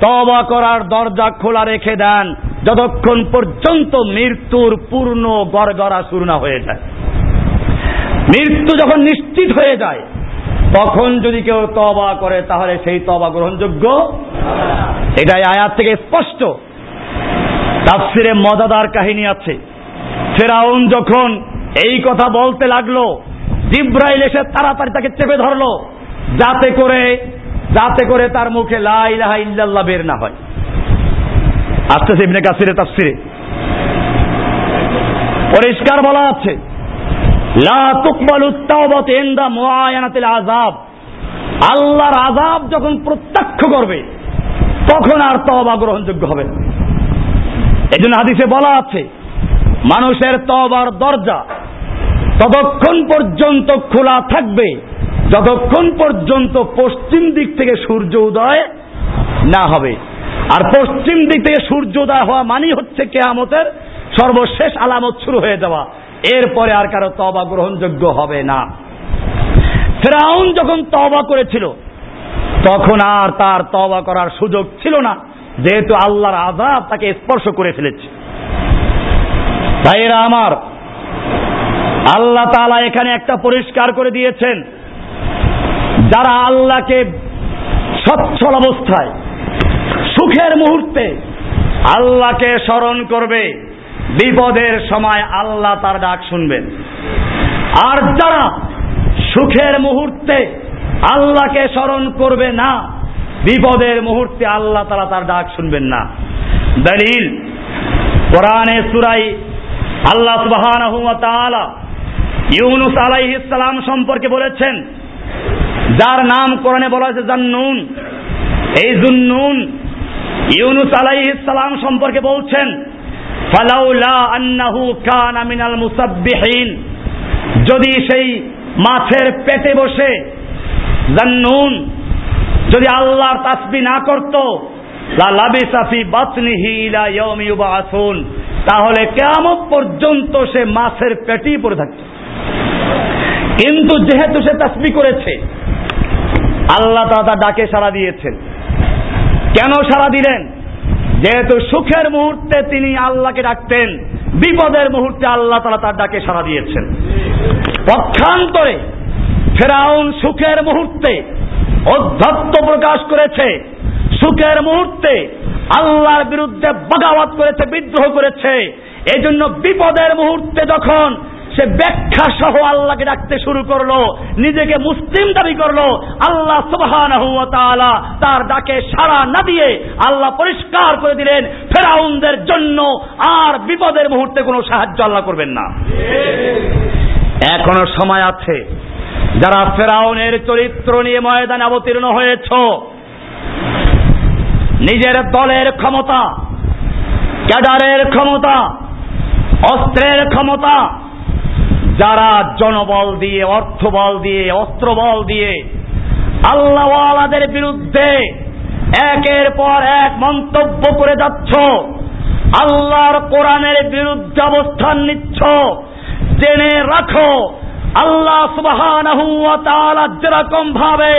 তবা করার দরজা খোলা রেখে দেন, যতক্ষণ পর্যন্ত মৃত্যুর পূর্ণ গড়গড়া শুরু না হয়ে যায়। মৃত্যু যখন নিশ্চিত হয়ে যায়, তখন যদি কেউ তবা করে, তাহলে সেই তবা গ্রহণযোগ্য? এটাই আয়াত থেকে স্পষ্ট। তাফসিরে মজাদার কাহিনী আছে। ফেরাউন যখন এই কথা বলতে লাগল, জিব্রাইল এসে তাড়াতাড়ি তাকে চেপে ধরলো, যাতে করে যাতে করে তার মুখে লা ইলাহা ইল্লাল্লাহ বের না হয়। আসতেছে ইবনে কাসিরে তাফসিরে। পরিষ্কার বলা আছে, লা আল্লাহর আযাব যখন প্রত্যক্ষ করবে, তখন আর তওবা গ্রহণযোগ্য হবে না। এজন্য হাদিসে বলা আছে, মানুষের তওবার দরজা ততক্ষণ পর্যন্ত খোলা থাকবে যতক্ষণ পর্যন্ত পশ্চিম দিক থেকে সূর্য উদয় না হবে। আর পশ্চিম দিক থেকে সূর্যোদয় হওয়া মানেই হচ্ছে কেয়ামতের সর্বশেষ আলামত শুরু হয়ে যাওয়া। এরপরে আর কারও তবা গ্রহণযোগ্য হবে না। ফেরাউন যখন তবা করেছিল, তখন আর তার তবা করার সুযোগ ছিল না, যেহেতু আল্লাহর আজাব তাকে স্পর্শ করে ফেলেছে। তাই এরা আমার, আল্লাহ তালা এখানে একটা পরিষ্কার করে দিয়েছেন। যারা আল্লাহকে সচ্ছল অবস্থায় সুখের মুহূর্তে আল্লাহকে স্মরণ করবে, বিপদের সময় আল্লাহ তার ডাক শুনবেন। আর যারা সুখের মুহূর্তে আল্লাহকে স্মরণ করবে না, বিপদের মুহূর্তে আল্লাহ তারা তার ডাক শুনবেন না। দলিল, কোরআনে সুরাই আল্লাহ তাআলা ইউনুস আলাইহিস সালাম সম্পর্কে বলেছেন যার নাম কোরআনে বলা হয়েছে জান্নুন। এই জুন্নুন ইউনুস আলাইহিস সালাম সম্পর্কে বলছেন, ফালাউলা আন্নাহু কানা মিনাল মুসাব্বিহিন। যদি সেই মাছের পেটে বসে জান্নুন যদি আল্লাহর তাসবি না করত লা লাবিসা ফি বাতনিহি ইলা ইয়াউমি ইউবাসুন তাহলে কিয়ামত পর্যন্ত সে মাছের পেটেই পড়ে থাকত। কিন্তু যেহেতু সে তাসবি করেছে আল্লাহ তাআলা ডাকে সাড়া দিয়েছেন। কেন সাড়া দিলেন? যেহেতু সুখের মুহূর্তে তিনি আল্লাহকে ডাকতেন, বিপদের মুহূর্তে আল্লাহ তালা তার ডাকে সাড়া দিয়েছেন। পক্ষান্তরে ফেরাউন সুখের মুহূর্তে অধ্যত্ত প্রকাশ করেছে, সুখের মুহূর্তে আল্লাহর বিরুদ্ধে বগাওয়াত করেছে, বিদ্রোহ করেছে। এই জন্য বিপদের মুহূর্তে যখন সে ব্যাখ্যা সহ আল্লাহকে ডাকতে শুরু করল, নিজেকে মুসলিম দাবি করল। আল্লাহ সুবহান তার ডাকে সাড়া না দিয়ে আল্লাহ পরিষ্কার করে দিলেন, ফেরাউনদের জন্য আর বিপদের মুহূর্তে কোনো সাহায্য আল্লাহ করবেন না। এখনও সময় আছে, যারা ফেরাউনের চরিত্র নিয়ে ময়দানে অবতীর্ণ হয়েছ, নিজের দলের ক্ষমতা, ক্যাডারের ক্ষমতা, অস্ত্রের ক্ষমতা যারা জনবল দিয়ে, অর্থবল দিয়ে, অস্ত্রবল দিয়ে আল্লাহওয়ালাদের বিরুদ্ধে একের পর এক মন্তব্য করে যাচ্ছ, আল্লাহর কোরআনের বিরুদ্ধে অবস্থান নিচ্ছ, জেনে রাখো, আল্লাহ সুবাহ যেরকম ভাবে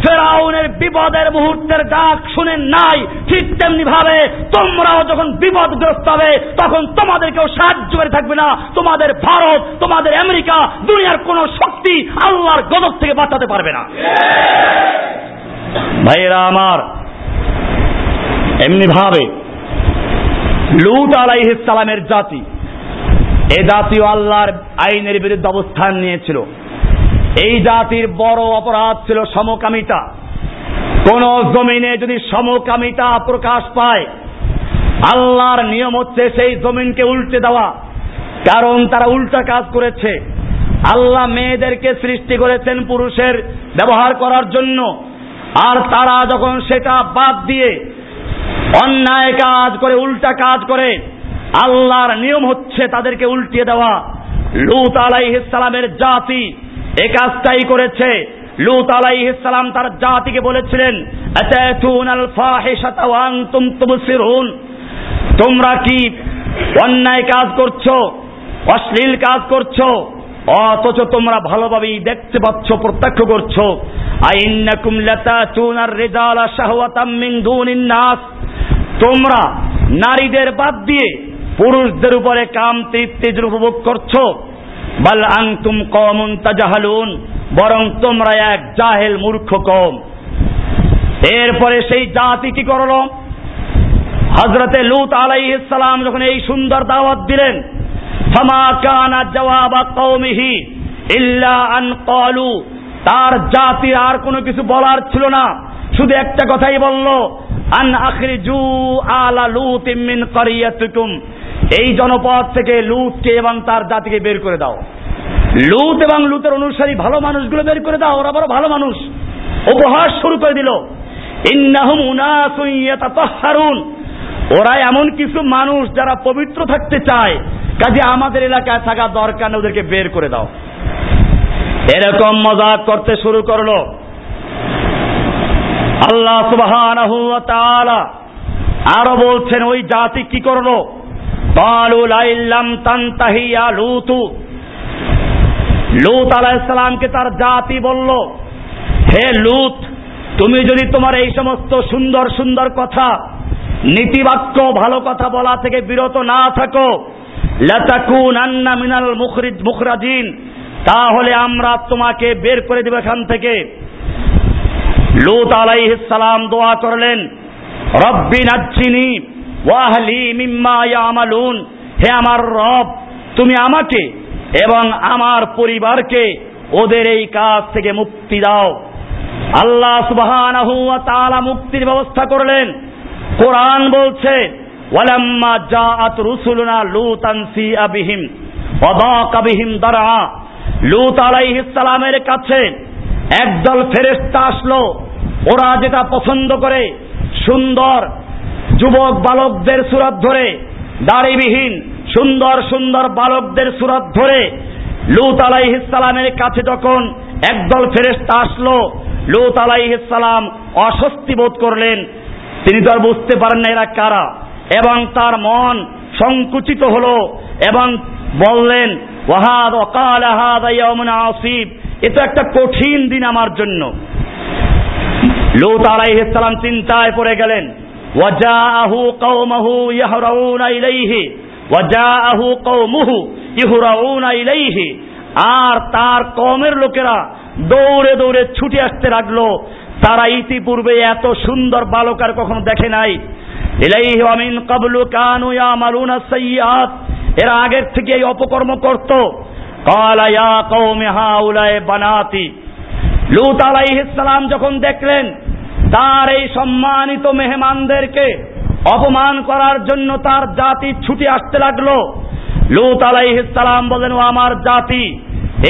ফেরাউনের বিপদের মুহূর্তের ডাক শুনেন নাই, ঠিক তেমনি ভাবে তোমরাও যখন বিপদগ্রস্ত হবে, তখন তোমাদেরকেও সাহায্য করে থাকবে না। তোমাদের ভারত, তোমাদের আমেরিকা, দুনিয়ার কোন শক্তি আল্লাহর গদক থেকে বাঁচাতে পারবে না। ভাইয়েরা আমার, এমনি ভাবে লুত আলাইহিস সালামের জাতি, এ জাতীয় আল্লাহর আইনের বিরুদ্ধে অবস্থান নিয়েছিল। এই জাতির বড় অপরাধ ছিল সমকামিতা। কোন জমিনে যদি সমকামিতা প্রকাশ পায়, আল্লাহর নিয়ম হচ্ছে সেই জমিনকে উল্টে দেওয়া। কারণ তারা উল্টা কাজ করেছে। আল্লাহ মেয়েদেরকে সৃষ্টি করেছেন পুরুষের ব্যবহার করার জন্য। আর তারা যখন সেটা বাদ দিয়ে অন্যায় কাজ করে, উল্টা কাজ করে, আল্লাহর নিয়ম হচ্ছে তাদেরকে উল্টিয়ে দেওয়া। লুত আলাইহিসালামের জাতি এ কাজটাই করেছে। লুত আলাইহিসালাম তার জাতিকে বলেছিলেন তোমরা কি অন্যায় কাজ করছ, অশ্লীল কাজ করছ, অথচ তোমরা ভালোভাবেই দেখতে পাচ্ছ, প্রত্যক্ষ করছ? তোমরা নারীদের বাদ দিয়ে পুরুষদের উপরে কাম তৃপ্তির উপভোগ করছ। বাল আংতুম কমুন তাজাহালুন, বরং তোমরা এক জাহেল মূর্খ কম এরপরে সেই জাতি কি করল? হজরতে লুত আলাইসালাম যখন এই সুন্দর দাওয়াত দিলেন, ফামা কানা কৌমিহি ইল্লা আন কলু তার জাতি আর কোনো কিছু বলার ছিল না, শুধু একটা কথাই বলল, আন আখরিজু আলা লুত মিন করিয়াতুকুম এই জনপদ থেকে লুতকে এবং তার জাতিকে বের করে দাও। লুত এবং লুতের অনুসারী ভালো মানুষগুলো বের করে দাও, ওরা বড় ভালো মানুষ। উপহাস শুরু করে দিল। ওরা এমন কিছু মানুষ যারা পবিত্র থাকতে চায়, কাজে আমাদের এলাকায় থাকা দরকার নেই, ওদেরকে বের করে দাও। এরকম মজাক করতে শুরু করল। আল্লাহ আরও বলছেন, ওই জাতি কি করল? قالوا لئن لم تنتهي يا لوط লুত আলাইসালামকে তার জাতি বলল হে লুত তুমি যদি তোমার এই সমস্ত সুন্দর সুন্দর কথা নীতিবাক্য ভালো কথা বলা থেকে বিরত না থাকো লাতাকুন আন্না মিনাল মুখরিজ মুখরাজিন তাহলে আমরা তোমাকে বের করে দেব এখান থেকে লুত আলাইহিস সালাম দোয়া করলেন রব্বি নাজ্জিনি হে আমার রব, তুমি আমাকে এবং আমার পরিবারকে ওদের এই কাজ থেকে মুক্তি দাও। আল্লাহ সুবহানাহু মুক্তির ব্যবস্থা করলেন। কোরআন বলছে, ওয়ালাম্মা কাছে একদল ফেরেশতা আসলো। ওরা যেটা পছন্দ করে সুন্দর যুবক বালকদের সুরত ধরে, দাড়িবিহীন, সুন্দর সুন্দর বালকদের সুরত ধরে, লুত আলাইহিসালামের কাছে যখন একদল ফেরেস্তা আসলো, লুত আলাইহিসালাম অস্বস্তি বোধ করলেন। তিনি তো আর বুঝতে পারেন না এরা কারা। এবং তার মন সংকুচিত হল এবং বললেন, ওয়াহাদ অকাল আহাদ আসিফ এ তো একটা কঠিন দিন আমার জন্য। লুত আলাইহিসালাম চিন্তায় পড়ে গেলেন। وجاءه قومه يهرعون إليه وجاءه قومه يهرعون إليه আর তার কমের লোকেরা দৌড়ে দৌড়ে ছুটে আসতে লাগলো তারা ইতিপূর্বে এত সুন্দর বালকার কখনো দেখে নাই ইলাইহি আমিন কাবলু কানু ইয়ামালুনা সাইয়্যাত এরা আগের থেকে এই অপকর্ম করত কালা ইয়া কওমি হাউলায়ে বানাতি লূত আলাইহিস সালাম যখন দেখলেন তার এই সম্মানিত মেহমানদেরকে অপমান করার জন্য তার জাতি ছুটি আসতে লাগল। লুত আলাইহিসালাম বলেন, ও আমার জাতি,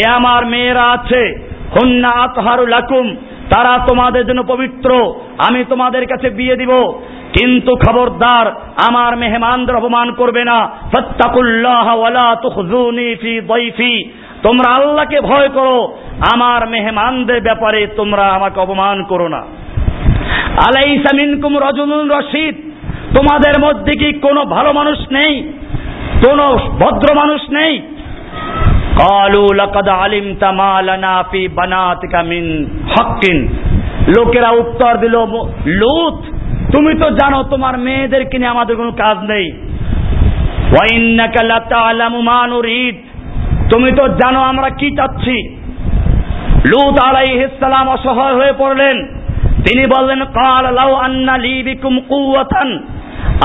এ আমার মেয়েরা আছে। হুন্না আতহারু লাকুম, তারা তোমাদের জন্য পবিত্র, আমি তোমাদের কাছে বিয়ে দিব। কিন্তু খবরদার, আমার মেহমানদের অপমান করবে না। ফত্তাকুল্লাহ ওয়ালা তুখজুনি ফি দয়ফি তোমরা আল্লাহকে ভয় করো। আমার মেহমানদের ব্যাপারে তোমরা আমাকে অপমান করো না। আলাইসা মিনকুম রজনুন রশিদ। তোমাদের মধ্যে কি কোনো ভালো মানুষ নেই? কোনো ভদ্র মানুষ নেই? কালু লাকাদ আলিম মা লানা ফি বানাতিকা মিন হাক্কিন। লোকেরা উত্তর দিল লুত, তুমি তো জানো তোমার মেয়েদের কিনে আমাদের কোনো কাজ নেই। ওয়াইন্নাকা লাতা'লামু মা নুরিদ। তুমি তো জানো আমরা কি চাচ্ছি। লুত আলাইহিস সালাম অসহায় হয়ে পড়লেন। তিনি বললেন, কাল লাউ আন্না লি বিকুম কুওয়াতান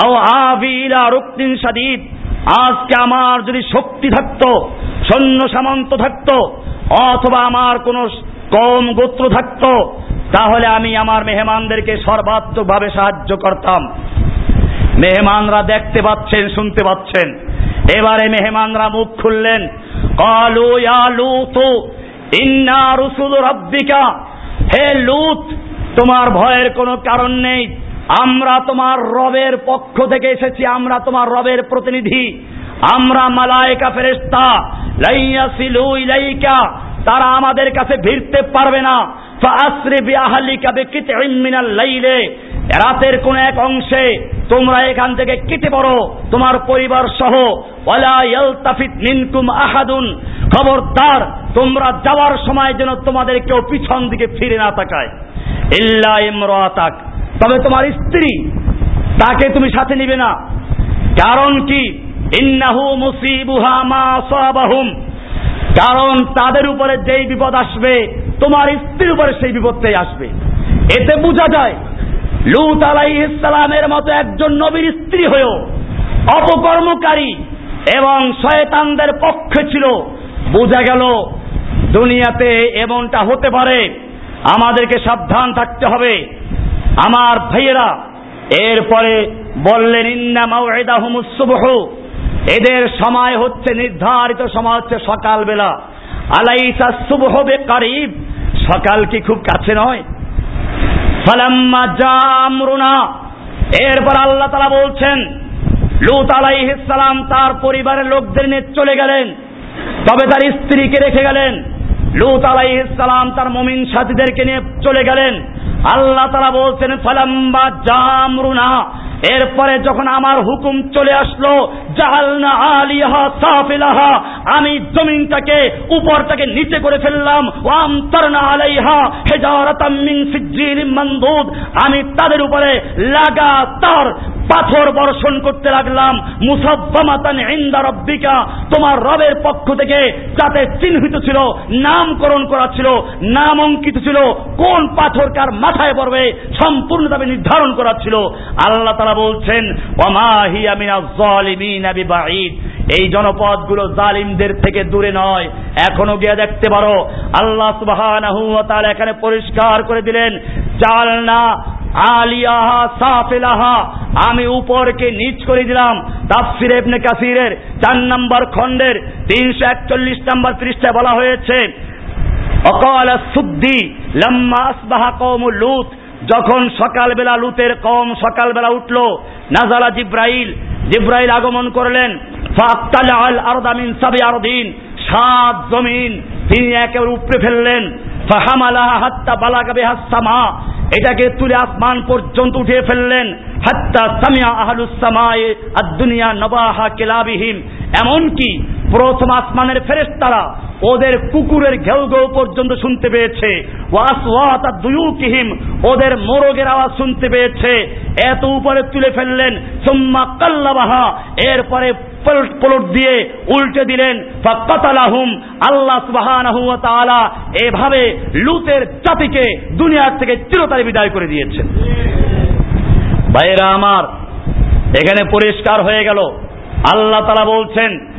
আও আবি ইলা রুকতিন শাদীদ। আজকে আমার যদি শক্তি থাকত, সৈন্য সামন্ত থাকতো, অথবা আমার কোনো কম গোত্র থাকত, তাহলে আমি আমার মেহমানদেরকে সর্বাত্মকভাবে সাহায্য করতাম। মেহমানরা দেখতে পাচ্ছেন, শুনতে পাচ্ছেন। এবারে মেহমানরা মুখ খুললেন। কালু ইয়া লুতু, ইন্না রুসুল রব্বিকা, হে লুত তোমার ভয়ের কোনো কারণ নেই। আমরা তোমার রবের পক্ষ থেকে এসেছি, আমরা তোমার রবের প্রতিনিধি। আমরা মালায়েকা ফেরেস্তা লাইয়াসিলু ইলাইকা। তারা আমাদের কাছে ভিড়তে পারবে না। রাতের কোন এক অংশে তোমরা এখান থেকে কেটে পড়ো, তোমার পরিবার সহ। মিনকুম আহাদুন। খবরদার, তোমরা যাওয়ার সময় যেন তোমাদের কেউ পিছন দিকে ফিরে না তাকায়। ইল্লা তবে তোমার স্ত্রী তাকে তুমি সাথে নিবে না। কারণ কি? ইন্নাহু কারণ তাদের উপরে যেই বিপদ আসবে, তোমার স্ত্রীর উপরে সেই বিপদটাই আসবে। এতে বোঝা যায়, লুত আলাইহিসসালামের মতো একজন নবীর স্ত্রী হয়েও অপকর্মকারী এবং শয়তানদের পক্ষে ছিল। বোঝা গেল, দুনিয়াতে এমনটা হতে পারে আমাদেরকে সাবধান থাকতে হবে। আমার ভাইয়েরা, এরপরে বললেন, ইন্না মাউইদাহুমুস সুবহ। এদের সময় হচ্ছে নির্ধারিত, সময় হচ্ছে সকালবেলা। আলাইসা সুবহ কারিব সকাল কি খুব কাছে নয়। ফালাম্মা জামরুনা, এরপর আল্লাহ তালা বলছেন, লুত আলাইহিসালাম তার পরিবারের লোকদের নিয়ে চলে গেলেন, তবে তার স্ত্রীকে রেখে গেলেন। লুত আলাইহিসালাম তার মমিন সাথীদেরকে নিয়ে চলে গেলেন। আল্লাহ তারা বলছেন ফালাম্বা জামরুনা। এরপরে যখন আমার হুকুম চলে আসলো, জাহালনা আলিহা সাফিলাহা, আমি জমিনটাকে উপরটাকে নিচে করে ফেললাম ওয়াম তরনা আলাইহা মিন মানদুদ। আমি তাদের উপরে লাগাতার পাথর বর্ষণ করতে লাগলাম, মুসাব্বামাতান ইনদা রব্বিকা। তোমার রবের পক্ষ থেকে যাতে চিহ্নিত ছিল, নামকরণ করা ছিল নাম অঙ্কিত ছিল, কোন পাথর কার মাথায় পড়বে, সম্পূর্ণভাবে নির্ধারণ করা ছিল। আল্লাহ তারা বলছেন এই জনপদগুলো জালিমদের থেকে দূরে নয়। এখনও গিয়ে দেখতে পারো, আল্লাহ তাআলা এখানে পরিষ্কার করে দিলেন চালনা আলিয়াহা আমি উপরকে নিচ করে দিলাম, তাফসির কাসিরের চার নম্বর খণ্ডের তিনশো একচল্লিশ নম্বর পৃষ্ঠায় বলা হয়েছে, অকাল সুদ্দি লম্মা আসবাহা কৌম যখন সকালবেলা লুতের কম সকালবেলা উঠল, নাজালা জিব্রাইল জিব্রাইল আগমন করলেন আরদামিন আরদিন, সাত জমিন তিনি একেবারে উপরে ফেললেন। হাত্তা বালাকা বিহাস এটাকে তুলে আসমান পর্যন্ত উঠিয়ে ফেললেন। হাত্তা সামিয়া আহলুস সামায়ে আদ-দুনিয়া নবাহা কিলাবিহিম এমনকি প্রথম আসমানের ফেরেশতারা ওদের কুকুরের ঘেউ ঘেউ পর্যন্ত শুনতে পেয়েছে। দুয়ুকিহিম ওদের মোরগের আওয়াজ শুনতে পেয়েছে। এত উপরে তুলে ফেললেন, সুম্মা কাল্লাবাহা, এরপরে পলট দিয়ে উল্টে দিলেন ফাকাতালাহুম আল্লাহ সুবহানাহু ওয়া তাআলা এভাবে লুতের জাতিকে দুনিয়ার থেকে চিরতরে বিদায় করে দিয়েছেন। ভাইরা আমার, এখানে পরিষ্কার হয়ে গেল। আল্লাহ তারা বলছেন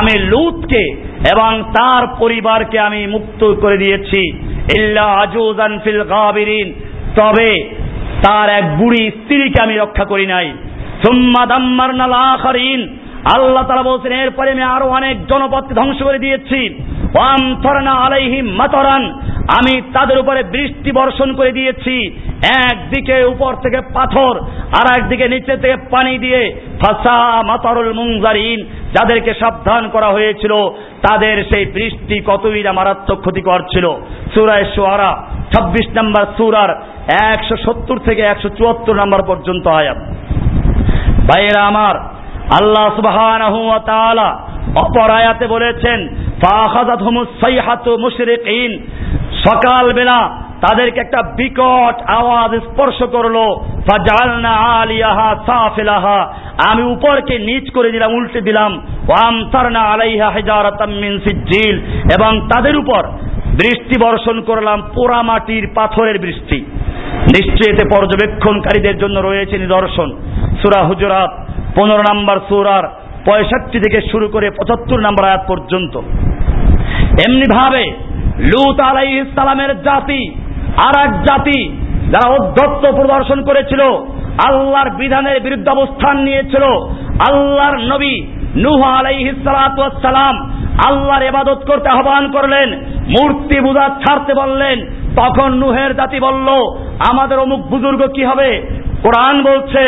আমি লুতকে এবং তার পরিবারকে আমি মুক্ত করে দিয়েছি। ইল্লা আজুজান ফিল গাবিরিন। তবে তার এক বুড়ি স্ত্রীকে আমি রক্ষা করি নাই। সুম্মা দাম্মারনাল আখারিন। আল্লাহ তারা বলছেন, এরপরে আমি আরও অনেক জনপদকে ধ্বংস করে দিয়েছি। আলাইহিম আমি তাদের উপরে বৃষ্টি বর্ষণ করে দিয়েছি। একদিকে উপর থেকে পাথর, আর একদিকে নিচে থেকে পানি দিয়ে ফাসা মাতারুল মুংজারিন যাদেরকে সাবধান করা হয়েছিল, তাদের সেই বৃষ্টি কতই না মারাত্মক ক্ষতিকর ছিল। সুরায় সোয়ারা ছাব্বিশ নম্বর সুরার একশো সত্তর থেকে একশো চুয়াত্তর নম্বর পর্যন্ত আয়াত। ভাইয়েরা আমার আল্লাহ সুবাহ অপর আয়াতে বলেছেন সকাল বেলা তাদেরকে একটা বিকট আওয়াজ স্পর্শ করল আমি উপরকে নিচ করে দিলাম, উল্টে দিলাম এবং তাদের উপর বৃষ্টি বর্ষণ করলাম, পোড়া মাটির পাথরের বৃষ্টি। নিশ্চয় এতে পর্যবেক্ষণকারীদের জন্য রয়েছে নিদর্শন। সুরা হুজরাত পনেরো নম্বর সুরার পঁয়ষট্টি থেকে শুরু করে পঁচাত্তর নম্বর আয়াত পর্যন্ত। এমনি ভাবে লুত আলাই ইসলামের জাতি আর এক জাতি, যারা অধ্যত্ত প্রদর্শন করেছিল, আল্লাহর বিধানের বিরুদ্ধে অবস্থান নিয়েছিল, আল্লাহর নবী নুহ আলাইহিসালাম আল্লাহর এবাদত করতে আহ্বান করলেন, মূর্তি বুঝা ছাড়তে বললেন, তখন নুহের জাতি বলল, আমাদের অমুক বুজুর্গ কি হবে? কোরআন বলছে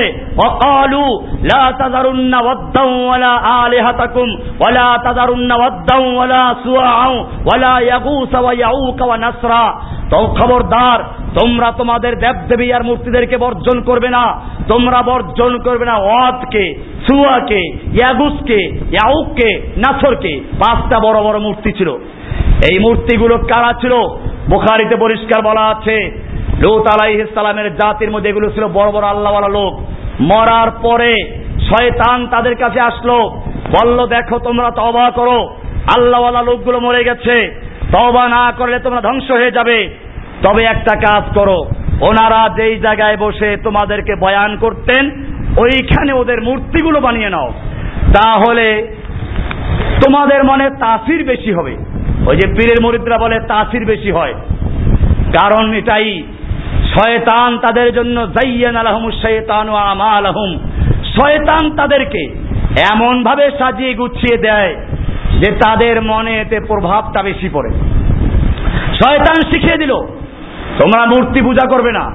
অকালু লা তাজারুন্না ওয়াদ্দাউ ওয়ালা আলিহাতাকুম ওয়ালা তাজারুন্না ওয়াদ্দাউ ওয়ালা সুআউ ওয়ালা ইয়াগুস ওয়া ইয়াউক ওয়া নাসরা। তো খবরদার, তোমরা তোমাদের দেবদেবী আর মূর্তিদেরকে বর্জন করবে না। তোমরা বর্জন করবে না ওয়াদকে, সুয়াকে, ইয়াগুসকে, ইয়াউককে, নাসরকে। পাঁচটা বড় বড় মূর্তি ছিল। এই মূর্তিগুলো কারা ছিল? বুখারিতে পরিষ্কার বলা আছে লুত আলাইহিসালামের জাতির মধ্যে এগুলো ছিল বড় বড় আল্লাহওয়ালা লোক। মরার পরে শয়তান তাদের কাছে আসলো, বলল, দেখো, তোমরা তবা করো। আল্লাহওয়ালা লোকগুলো মরে গেছে। তবা না করলে তোমরা ধ্বংস হয়ে যাবে। তবে একটা কাজ করো। ওনারা যেই জায়গায় বসে তোমাদেরকে বয়ান করতেন, ওইখানে ওদের মূর্তিগুলো বানিয়ে নাও। তাহলে তোমাদের মনে তাসির বেশি হবে। ওই যে পীরের মরিদরা বলে, তাসির বেশি হয়। কারণ এটাই শয়তান তাদের জন্য জাইয়ান আলহম শয়তান ও আমা আলহম শয়তান তাদেরকে এমন ভাবে সাজিয়ে গুছিয়ে দেয় যে তাদের মনে এতে প্রভাবটা বেশি পড়ে। শয়তান শিখিয়ে দিল, তোমরা মূর্তি পূজা করবে না।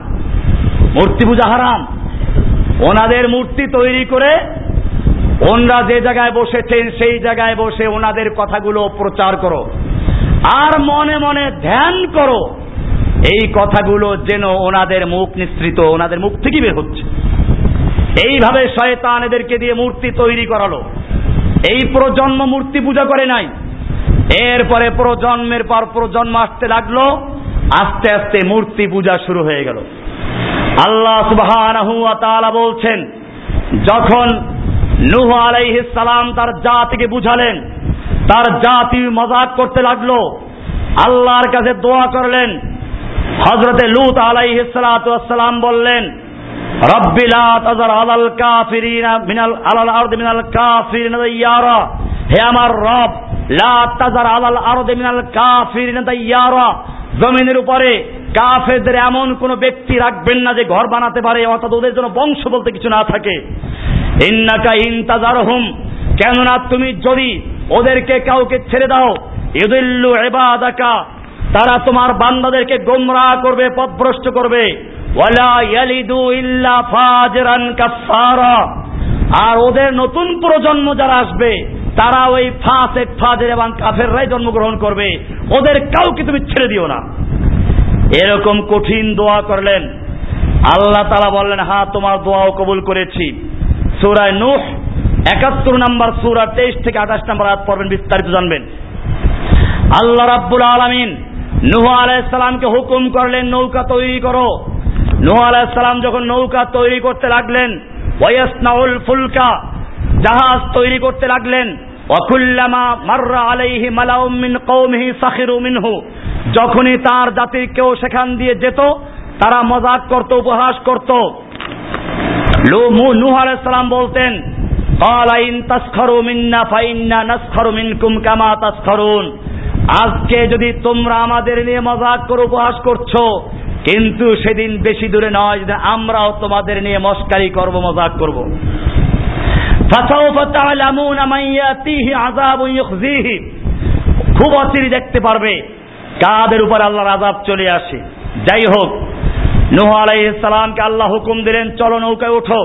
মূর্তি পূজা হারাম। ওনাদের মূর্তি তৈরি করে ওনরা যে জায়গায় বসেছেন সেই জায়গায় বসে ওনাদের কথাগুলো প্রচার করো। আর মনে মনে ধ্যান করো। এই কথাগুলো যেন ওনাদের মুখ নিঃসৃত, ওনাদের মুখ থেকে বের হচ্ছে। এইভাবে শয়তান এদেরকে দিয়ে মূর্তি তৈরি করালো। এই প্রজন্ম মূর্তি পূজা করে নাই। এরপরে প্রজন্মের পর প্রজন্ম আসতে লাগল, আস্তে আস্তে মূর্তি পূজা শুরু হয়ে গেল। আল্লাহ তাআলা বলছেন, যখন নুহ আলাইহিস সালাম তার জাতিকে বুঝালেন, তার জাতি মজাক করতে লাগল, আল্লাহর কাছে দোয়া করলেন হজরতে লুত আলাইহিসালাম বললেন হে আমার রব জমিনের উপরে কাফেরদের এমন কোন ব্যক্তি রাখবেন না যে ঘর বানাতে পারে, অর্থাৎ ওদের জন্য বংশ বলতে কিছু না থাকে। ইন্নাকা ইনতাজারহুম কেননা তুমি যদি ওদেরকে কাউকে ছেড়ে দাও ইদুল্লু ইবাদাকা তারা তোমার বান্দাদেরকে গোমরা করবে, পথভ্রষ্ট করবে। ইল্লা আর ওদের নতুন প্রজন্ম যারা আসবে, তারা ওই ফাসেক, ফাজের এবং কাফেররাই জন্মগ্রহণ করবে। ওদের কাউকে তুমি ছেড়ে দিও না। এরকম কঠিন দোয়া করলেন। আল্লাহ তালা বললেন হ্যাঁ তোমার দোয়াও কবুল করেছি। সুরায় নুহ, একাত্তর নাম্বার সুরা, তেইশ থেকে আঠাশ নাম্বার আয়াত পড়বেন, বিস্তারিত জানবেন। আল্লাহ রাব্বুল আলমিন নুহ আলাইসালামকে হুকুম করলেন, নৌকা তৈরি করো। নুহ আলাইসালাম যখন নৌকা তৈরি করতে লাগলেন ওয়াসনাউল ফুলকা, জাহাজ তৈরি করতে লাগলেন, ওয়াকুল্লামা মাররা আলাইহি মালাউম মিন কওমিহি সাখিরু মিনহু। যখনই তার জাতির কেউ সেখান দিয়ে যেত, তারা মজাক করত, উপহাস করত। নূহ আলাইহিস সালাম বলতেন ক্বালা ইন তাসখারু মিন্না, ফাইন্না নাসখারু মিনকুম কামা তাসখারুন। আজকে যদি তোমরা আমাদের নিয়ে মজাক করে উপহাস করছ, কিন্তু সেদিন বেশি দূরে নয় যে আমরাও তোমাদের নিয়ে মস্কারি করব, মজাক করব। খুব অচিরি দেখতে পারবে, কাদের উপর আল্লাহর আজাব চলে আসে। যাই হোক, নুহ আলাইসালামকে আল্লাহ হুকুম দিলেন, চলো নৌকায় উঠো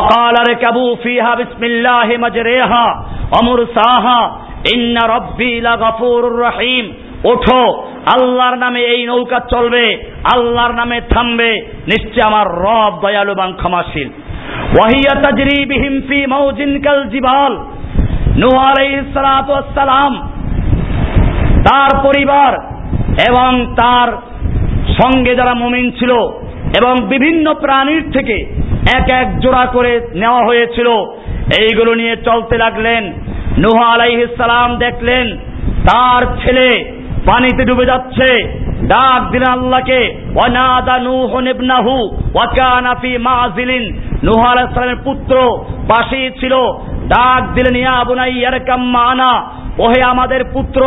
অকাল আরে কাবু ফিহা বিসমিল্লাহ মাজরেহা অমর সাহা ইন্না রব্বি লাগাফুরুর রহিম। ওঠো, আল্লাহর নামে এই নৌকা চলবে, আল্লাহর নামে থামবে, নিশ্চয় আমার রব দয়ালু বাং ক্ষমাশীল। ওয়াহিয়া তাজরি বিহিম তার পরিবার এবং তার সঙ্গে যারা মুমিন ছিল এবং বিভিন্ন প্রাণীর থেকে এক এক জোড়া করে নেওয়া হয়েছিল। এইগুলো নিয়ে চলতে লাগলেন নুহ আলাইহিস সালাম দেখলেন, তার ছেলে পানিতে ডুবে যাচ্ছে। ডাক দিলেন আল্লাহকে, ওয়ানাদা নূহ ইবনাহু, ওয়া কানা ফি মাযিলিন। নূহ পুত্র পাশেই ছিল। ডাক দিলেন, ইয়া বুনাইয়া ইয়ারকাম মানা। ওহে আমাদের পুত্র,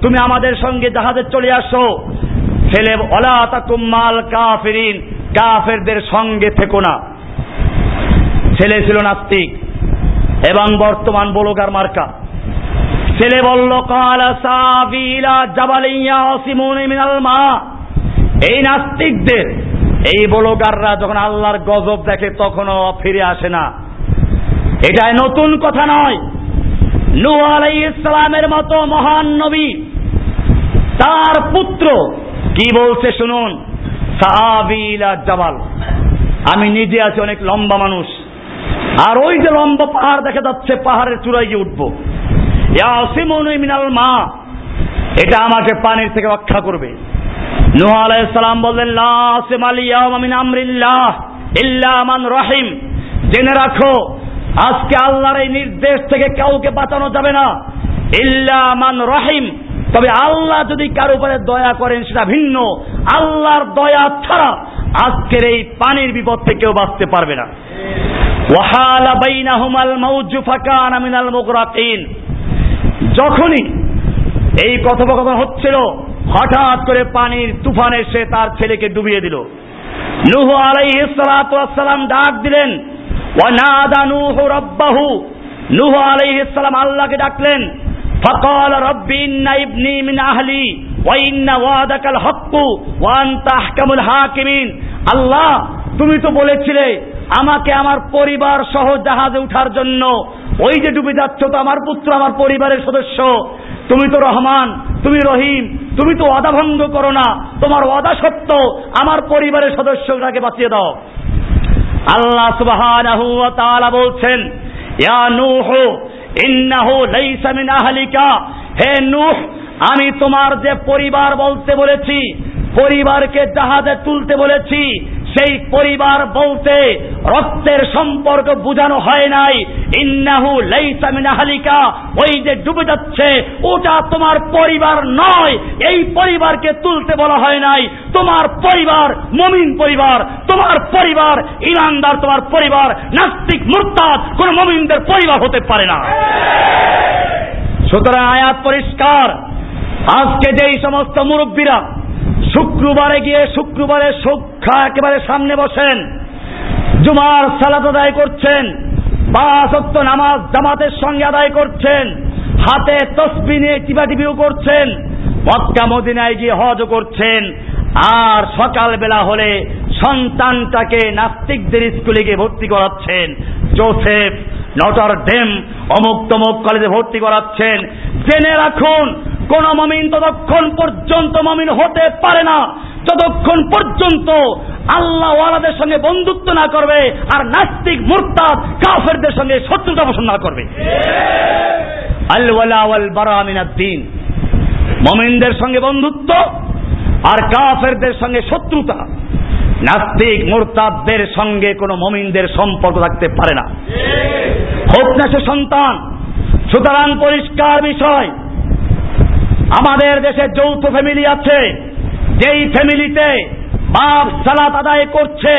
তুমি আমাদের সঙ্গে জাহাজে চলে আসো। ছেলে, ওলা তাকুম মাল কাফিরিন, কাফেরদের সঙ্গে থেকো না। ছেলে ছিল নাস্তিক। এবং বর্তমান বলগার মার্কা। ছেলে বলল, কালা সাবিলা জাবালিয়া অসিমুন মিনাল মা। এই নাস্তিকদের, এই বলগাররা যখন আল্লাহর গজব দেখে, তখনও ফিরে আসে না। এটা নতুন কথা নয়। নূহ আলাইহিস ইসলামের মতো মহান নবী, তার পুত্র, কি বলছে শুনুন? সাহাবিলা জাবাল। আমি নিজে আছি, অনেক লম্বা মানুষ। আর ওই যে লম্বা পাহাড় দেখা যাচ্ছে, পাহাড়ের চূড়ায় গিয়ে উঠবো। মিনাল মা। এটা আমাকে পানির থেকে রক্ষা করবে। নুহ বললেন লাসিম আমরিল্লাহ রহিম। জেনে রাখো, আজকে আল্লাহর এই নির্দেশ থেকে কাউকে বাঁচানো যাবে না। ইল্লা মান রহিম। তবে আল্লাহ যদি কার উপরে দয়া করেন, সেটা ভিন্ন। আল্লাহর দয়া ছাড়া আজকের এই পানির বিপদ থেকেও বাঁচতে পারবে না। ওয়াহালা বাইনাহুমাল মাউজু ফাকানা মিনাল মুগরাকিন। যখনই এই কথোপকথন হচ্ছিল, হঠাৎ করে পানির তুফানে সে তার ছেলেকে ডুবিয়ে দিল। নুহ ওয়াসসালাম ডাক দিলেন আলাইহিস সালাম আল্লাহকে ডাকলেন فقال رب إن ابني من أهلي وإن وعدك الحق وأنت أحكم الحاكمين আল্লাহ তুমি তো বলেছিলে আমাকে আমার পরিবার সহ জাহাজে উঠার জন্য ওই যে ডুবে যাচ্ছ তো আমার পুত্র আমার পরিবারের সদস্য তুমি তো রহমান তুমি রহিম তুমি তো ওয়াদা ভঙ্গ করো না তোমার ওয়াদা সত্য আমার পরিবারের সদস্যটাকে বাঁচিয়ে দাও আল্লাহ সুবহানাহু ওয়া তাআলা বলছেন ইয়া নূহ হে নূহ আমি তোমার যে পরিবার বলতে বলেছি পরিবারকে জাহাজে তুলতে বলেছি সেই পরিবার বলতে রক্তের সম্পর্ক বুঝানো হয় নাই। ইন্নাহু লাইসা মিন আহলিকা। ওই যে ডুবে যাচ্ছে, ওটা তোমার পরিবার নয়। এই পরিবারকে তুলতে বলা হয় নাই। তোমার পরিবার মমিন পরিবার, তোমার পরিবার ইমানদার, তোমার পরিবার নাস্তিক, মুরতাদ, কোন মমিনদের পরিবার হতে পারে না। সুতরাং আয়াত পরিষ্কার। আজকে যেই সমস্ত মুরব্বীরা শুক্রবারে গিয়ে শুক্রবারে সুক্ষা একেবারে সামনে বসেন। জুমার সালাত আদায় করছেন। পাঁচত্ব নামাজ জামাতের সঙ্গে আদায় করছেন। হাতে তসবি নিয়ে টিপাটিপিও করছেন। মক্কা মদিনায় গিয়ে হজ করছেন। আর সকালবেলা হলে সন্তানটাকে নাস্তিকদের স্কুলে গিয়ে ভর্তি করাচ্ছেন। জোসেফ নটর ডেম অমুক তমুক কলেজে ভর্তি করাচ্ছেন। জেনে রাখুন কোন মমিন ততক্ষণ পর্যন্ত মমিন হতে পারে না। যতক্ষণ পর্যন্ত আল্লাহ ওয়ালাদের সঙ্গে বন্ধুত্ব না করবে আর নাস্তিক মুরতাদ কাফেরদের সঙ্গে শত্রুতা পোষণ না করবে। আল্লাহ ওয়াল বারা দিন মমিনদের সঙ্গে বন্ধুত্ব আর কাফেরদের সঙ্গে শত্রুতা। নাস্তিক মোরতাদদের সঙ্গে কোনো মমিনদের সম্পর্ক থাকতে পারে না। হোক না সে সন্তান, সুতরাং পরিষ্কার বিষয়, আমাদের দেশে যৌথ ফ্যামিলি আছে, যেই ফ্যামিলিতে বাপ সালাত আদায় করছে,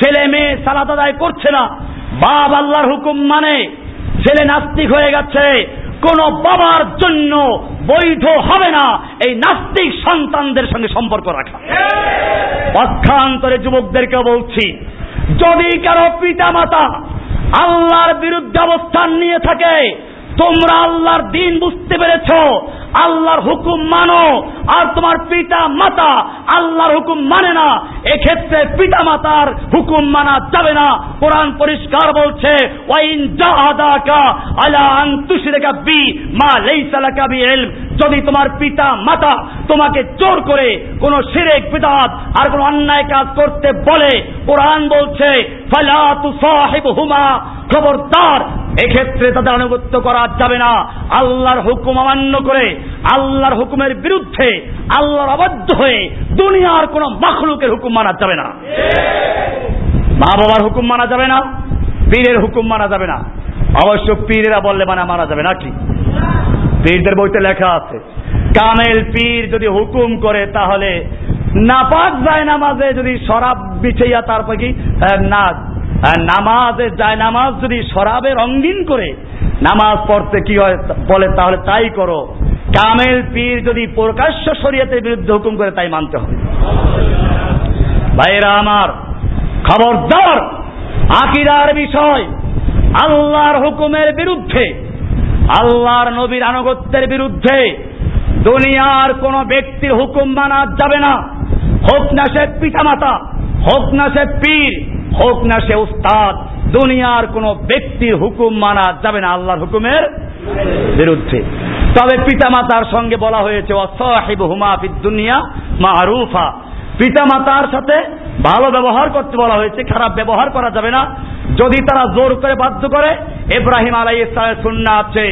ছেলে মেয়ে সালাত আদায় করছে না, বাপ আল্লাহর হুকুম মানে ছেলে নাস্তিক হয়ে গেছে কোন বাবার জন্য বৈধ হবে না। এই নাস্তিক সন্তানদের সঙ্গে সম্পর্ক রাখা। পক্ষান্তরে যুবকদেরকে বলছি, যদি কারও পিতা মাতা আল্লাহর বিরুদ্ধে অবস্থান নিয়ে থাকে তোমরা আল্লাহর দিন বুঝতে পেরেছ, আল্লাহর হুকুম মানো, আর তোমার পিতা মাতা আল্লাহর হুকুম মানে না। এক্ষেত্রে পিতা মাতার হুকুম মানা যাবে না। কোরআন পরিষ্কার বলছে, ওয়াইন জাহাদাকা আলা আন তুশরিকা বি মা লাইসা লাকা বিইলম। যদি তোমার পিতা মাতা তোমাকে জোর করে কোন শিরেক, বিদাত আর কোন অন্যায় কাজ করতে বলে, কোরআন বলছে খবরদার। এক্ষেত্রে তাদের আনুগত্য করা যাবে না। আল্লাহর হুকুম অমান্য করে, আল্লাহর হুকুমের বিরুদ্ধে, আল্লাহর অবাধ্য হয়ে দুনিয়ার কোন মাখলুকের হুকুম মানা যাবে না। মা বাবার হুকুম মানা যাবে না, পীরের হুকুম মানা যাবে না। অবশ্য পীরেরা বললে মানে মানা যাবে না নাকি? পীরদের বইতে লেখা আছে, কামেল পীর যদি হুকুম করে তাহলে নাপাক যায় নামাজে যদি শরাব বিছাইয়া তারপর কি না নামাজে যায় নামাজ যদি শরাবে রঙ্গিন করে, নামাজ পড়তে কি হয়, বলে তাহলে তাই করো। কামেল পীর যদি প্রকাশ্য শরীয়তের বিরুদ্ধে হুকুম করে, তাই মানতে হবে। ভাইরা আমার, খবরদার আকিরার বিষয়, আল্লাহর হুকুমের বিরুদ্ধে, আল্লাহর নবীর আনুগত্যের বিরুদ্ধে, দুনিয়ার কোন ব্যক্তির হুকুম মানা যাবে না। হোক না সে পিতামাতা, হোক না সে পীর, হোক না সে উস্তাদ, দুনিয়ার কোন ব্যক্তির হুকুম মানা যাবে না আল্লাহর হুকুমের বিরুদ্ধে। তবে পিতামাতার সঙ্গে বলা হয়েছে অসহিব হুমা দুনিয়া মারুফা। পিতামাতার সাথে ভালো ব্যবহার করতে বলা হয়েছে, খারাপ ব্যবহার করা যাবে না। যদি তারা জোর করে বাধ্য করে, ইব্রাহিম আলাই সুন্না আছে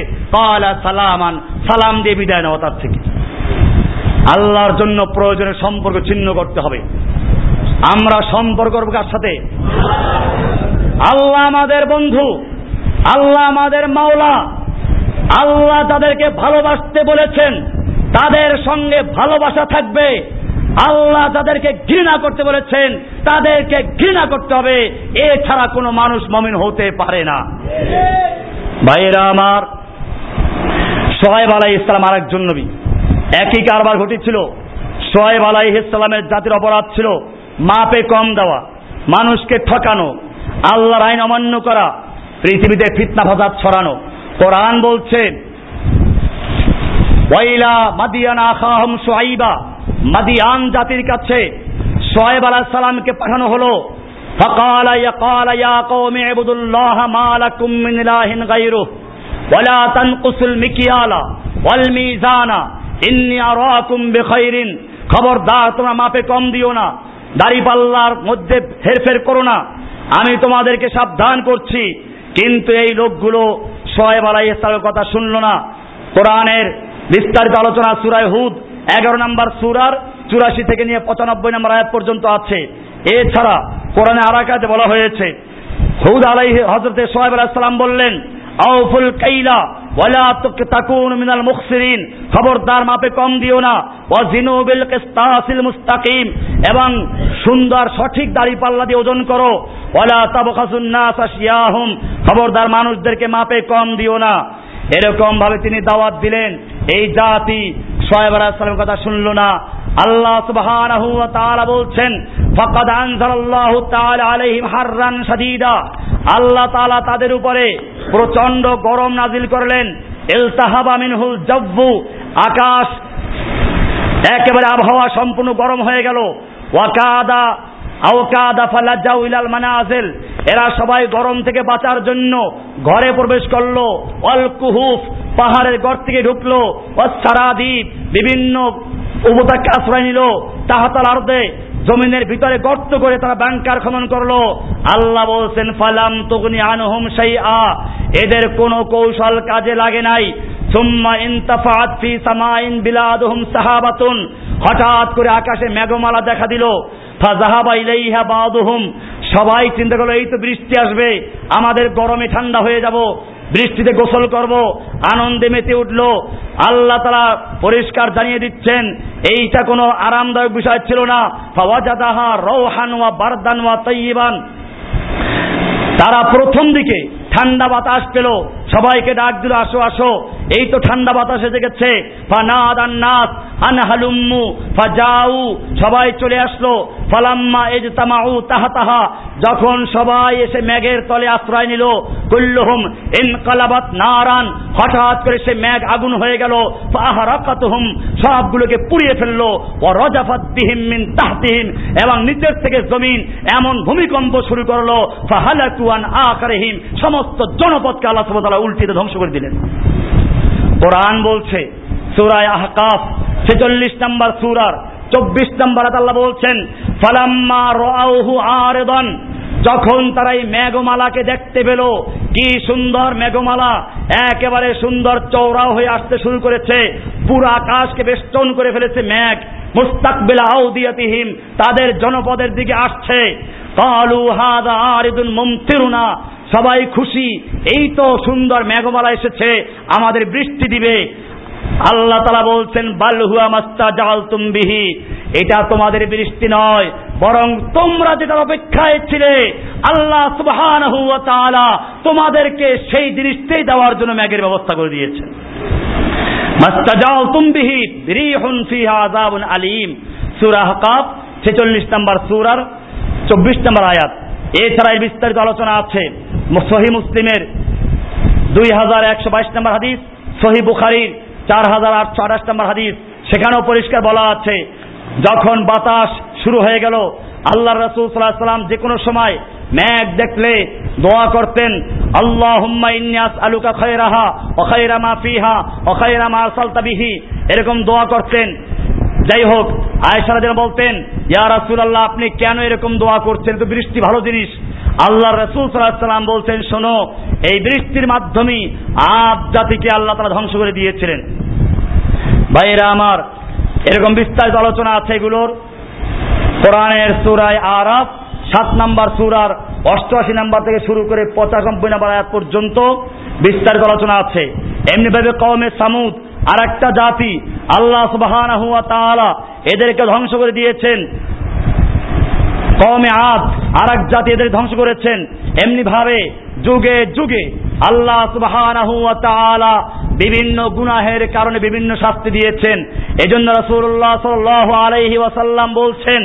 সালামান, সালাম দিয়ে বিদায় নেওয়া তার থেকে। আল্লাহর জন্য প্রয়োজনের সম্পর্ক ছিন্ন করতে হবে। আমরা সম্পর্ক কার সাথে? আল্লাহ আমাদের বন্ধু, আল্লাহ আমাদের মাওলা, আল্লাহ তাদেরকে ভালোবাসতে বলেছেন, তাদের সঙ্গে ভালোবাসা থাকবে, আল্লাহ তাদেরকে ঘৃণা করতে বলেছেন, তাদেরকে ঘৃণা করতে হবে, এছাড়া কোনো মানুষ মমিন হতে পারে না। ভাইয়েরা আমার সোহেব আলাই ইসলাম আর একজন নবী। একই কারবার ঘটেছিল সোহেব আলাই ইসলামের জাতির অপরাধ ছিল মাপে কম দেওয়া মানুষকে ঠকানো আল্লাহর আইন অমান্য করা পৃথিবীতে ফিতনা ফাসাদ ছড়ানো কোরআন বলছে ওয়াইলা মাদিয়ানা খাহম সোয়াইবা মাদিয়ান জাতির কাছে সোয়েব আলাহ সালামকে পাঠানো হলো فقال يا قال يا قوم اعبدوا الله ما لكم من اله غيره ولا تنقصوا المكيال والميزان ইন্নি খবরদার, তোমরা মাপে কম দিও না। দাড়িপাল্লার মধ্যে হেরফের করো না। আমি তোমাদেরকে সাবধান করছি। কিন্তু এই লোকগুলো সয়েব আলাই ইসলামের কথা শুনল না। কোরআনের বিস্তারিত আলোচনা সুরায় হুদ, এগারো নম্বর সুরার চুরাশি থেকে নিয়ে পঁচানব্বই নম্বর আয়াত পর্যন্ত আছে। এছাড়া কোরআনে আরাকাতে বলা হয়েছে, হুদ আলাই হজরতে সোহেব আলাইসাল্লাম বললেন আউফুল কাইলা, ওয়ালা তাকুন মিনাল মুখসিরিন। খবরদার মাপে কম দিও না। ওয়াজিনু বিল কিসতাসিল মুস্তাকিম। এবং সুন্দর সঠিক দাড়ি পাল্লা দিয়ে ওজন করো। ওয়ালা তাবখাসুন নাস আশিয়াহুম। খবরদার মানুষদেরকে মাপে কম দিও না। এরকম ভাবে তিনি দাওয়াত দিলেন, এই জাতি সোহেব কথা শুনল না। আল্লাহ সুবহানাহু বলছেন হাররান আল্লাহ তাআলা তাদের উপরে প্রচণ্ড গরম নাজিল করলেন। ইলতাহাবা মিনহুল জাব্বু, আকাশ একেবারে আবহাওয়া সম্পূর্ণ গরম হয়ে গেল। ওয়াকাদা এরা সবাই গরম থেকে বাঁচার জন্য ঘরে প্রবেশ করল। অলকুহুফ পাহাড়ের গড় থেকে ঢুকলো। অসারাদ্বীপ বিভিন্ন উপত্যকা আশ্রয় নিল। তাহাতাল আর্দে জমিনের ভিতরে গর্ত করে তারা ব্যাংকার খনন করল। আল্লাহ বলছেন, ফালাম তগনি আনহুম সেই আ এদের কোন কৌশল কাজে লাগে নাই। সুম্মা ইনতাফাত ফি সামাইন বিলাদহুম সাহাবাতুন। হঠাৎ করে আকাশে মেঘমালা দেখা দিল। ফাজাহাবা ইলাইহা বাদুহুম। সবাই চিন্তা করল, এই তো বৃষ্টি আসবে, আমাদের গরমে ঠান্ডা হয়ে যাব। বৃষ্টিতে গোসল করব। আনন্দে মেতে উঠল। আল্লাহ তারা পরিষ্কার জানিয়ে দিচ্ছেন, এইটা কোনো আরামদায়ক বিষয় ছিল না। ওয়া তারা প্রথম দিকে ঠান্ডা বাতাস পেল সবাইকে ডাক দিল, আসো আসো। এই তো ঠান্ডা বাতাস এসে গেছে সবাই চলে আসলো। ফালাম্মা এজতামাউ তাহা তাহা যখন সবাই এসে ম্যাগের তলে আশ্রয় নিল, কুল্লুহুম ইনকালাবাত নারান। হঠাৎ করে সে ম্যাগ আগুন হয়ে গেল। ফাহারাকাতুহুম সবগুলোকে পুড়িয়ে ফেলল। ও রজাফাত বিহিম মিন তাহতিহিম, এবং নিচের থেকে জমিন এমন ভূমিকম্প শুরু করল। ফাহালাকুয়ান আকারহিম সমস্ত জনপদকে আল্লাহ সুবহানাহু উল্টিতে ধ্বংস করে দিলেন। কোরআন বলছে, সূরায়ে আহকাফ, ছেচল্লিশ নম্বর সুরার, চব্বিশ নম্বর আল্লাহ বলছেন, ফালাম্মা রাউহু আরেদন যখন তারা এই মেঘমালাকে দেখতে পেল, কি সুন্দর মেঘমালা, একেবারে সুন্দর চৌড়াও হয়ে আসতে শুরু করেছে, পুরো আকাশকে বেষ্টন করে ফেলেছে মেঘ, মুস্তাকবিল আউদিয়াতিহিম, তাদের জনপদের দিকে আসছে। সবাই খুশি। এই তো সুন্দর মেঘমালা এসেছে। আমাদের বৃষ্টি দিবে। আল্লাহ তালা বলছেন বালহুয়া মাস্তা জাল তুমবিহি এটা তোমাদের বৃষ্টি নয়, বরং তোমরা যেটার অপেক্ষায় ছিলে, আল্লাহ সুবহান তোমাদেরকে সেই জিনিসটাই দেওয়ার জন্য ম্যাগের ব্যবস্থা করে দিয়েছে। মাস্তাজাল তুমবিহি রিহুন ফিহা আযাবুন আলিম। সূরা হকাব 46 নম্বর সূরার 24 নম্বর আয়াত। এছাড়া এই বিস্তারিত আলোচনা আছে। সহি মুসলিমের দুই হাজার একশো বাইশ নম্বর হাদিস, সহি বুখারির চার হাজার আটশো আঠাশ নম্বর হাদিস। সেখানেও পরিষ্কার বলা আছে, যখন বাতাস শুরু হয়ে গেল আল্লাহ রসুল সাল্লাহ সাল্লাম যে কোনো সময় ম্যাঘ দেখলে দোয়া করতেন আল্লাহ হুম্মা আলুকা খয়রাহা অখাইরা মা ফিহা অখাইরা মা সালতাবিহি এরকম দোয়া করতেন। যাই হোক আয়সারা যেন বলতেন, ইয়া রাসুল আল্লাহ আপনি কেন এরকম দোয়া করছেন? তো বৃষ্টি ভালো জিনিস। আল্লাহ রসুল সাল্লাম বলছেন, শোনো, এই বৃষ্টির মাধ্যমে আদ জাতিকে আল্লাহ তারা ধ্বংস করে দিয়েছিলেন। ভাইয়েরা আমার, এরকম বিস্তারিত আলোচনা আছে এগুলোর। কোরআনের সুরায় আরাফ, সাত নাম্বার সুরার অষ্টআশি নাম্বার থেকে শুরু করে পঁচানব্বই নাম্বার আয়াত পর্যন্ত বিস্তারিত আলোচনা আছে। এমনি ভাবে কমে সামুদ আর একটা জাতি, আল্লাহ সুবাহ এদেরকে ধ্বংস করে দিয়েছেন। কমে আদ আর এক জাতি এদের ধ্বংস করেছেন। এমনি ভাবে যুগে যুগে আল্লাহ সুবহানাহু বিভিন্ন গুনাহের কারণে বিভিন্ন শাস্তি দিয়েছেন। এজন্য রাসূলুল্লাহ সাল্লাল্লাহু আলাইহি ওয়াসাল্লাম বলছেন,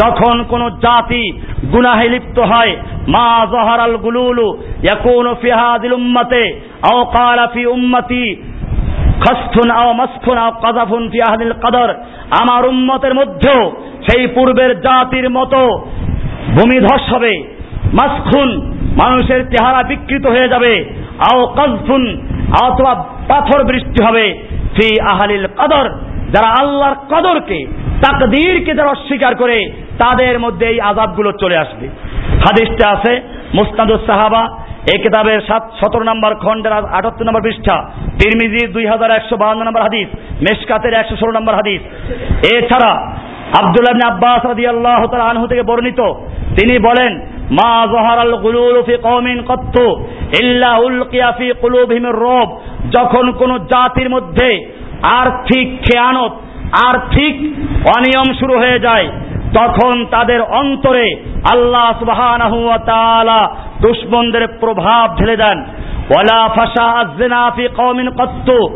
যখন কোন জাতি গুনাহে লিপ্ত হয়, মা জহারাল গুলুলু ইয়াকুনু ফি হাদিল উম্মতে, আও ক্বালা ফি উম্মতি খাসফুন আও মাসফুন আও কাযাফুন ফি আহলিল কদর। আমার উম্মতের মধ্যেও সেই পূর্বের জাতির মতো ভূমিধস হবে মাসখুন মানুষের চেহারা বিকৃত হয়ে যাবে, আও কাজফুন অথবা পাথর বৃষ্টি হবে ফি আহালিল কদর। যারা আল্লাহর কদরকে, তাকদীরকে যারা অস্বীকার করে, তাদের মধ্যে এই আজাবগুলো চলে আসবে। হাদিসটা আছে মুস্তাদুস সাহাবা এই কিতাবের সাত সতেরো নম্বর খন্ডের আটাত্তর নম্বর পৃষ্ঠা তিরমিজির দুই হাজার একশো বাহান্ন নম্বর হাদিস, মেশকাতের একশো ষোলো নম্বর হাদিস। এছাড়া আব্দুল্লাহ আব্বাস রাদিয়াল্লাহু তাআলা আনহু থেকে বর্ণিত, তিনি বলেন, মা জহারাল গুলুল ফি কওমিন কত্তু ইল্লা উলকিয়া ফি রব। যখন কোন জাতির মধ্যে আর্থিক খেয়ানত, আর্থিক অনিয়ম শুরু হয়ে যায় তখন তাদের অন্তরে আল্লাহ তাআলা দুশমনদের প্রভাব ঢেলে দেন। ওয়ালা কত্তু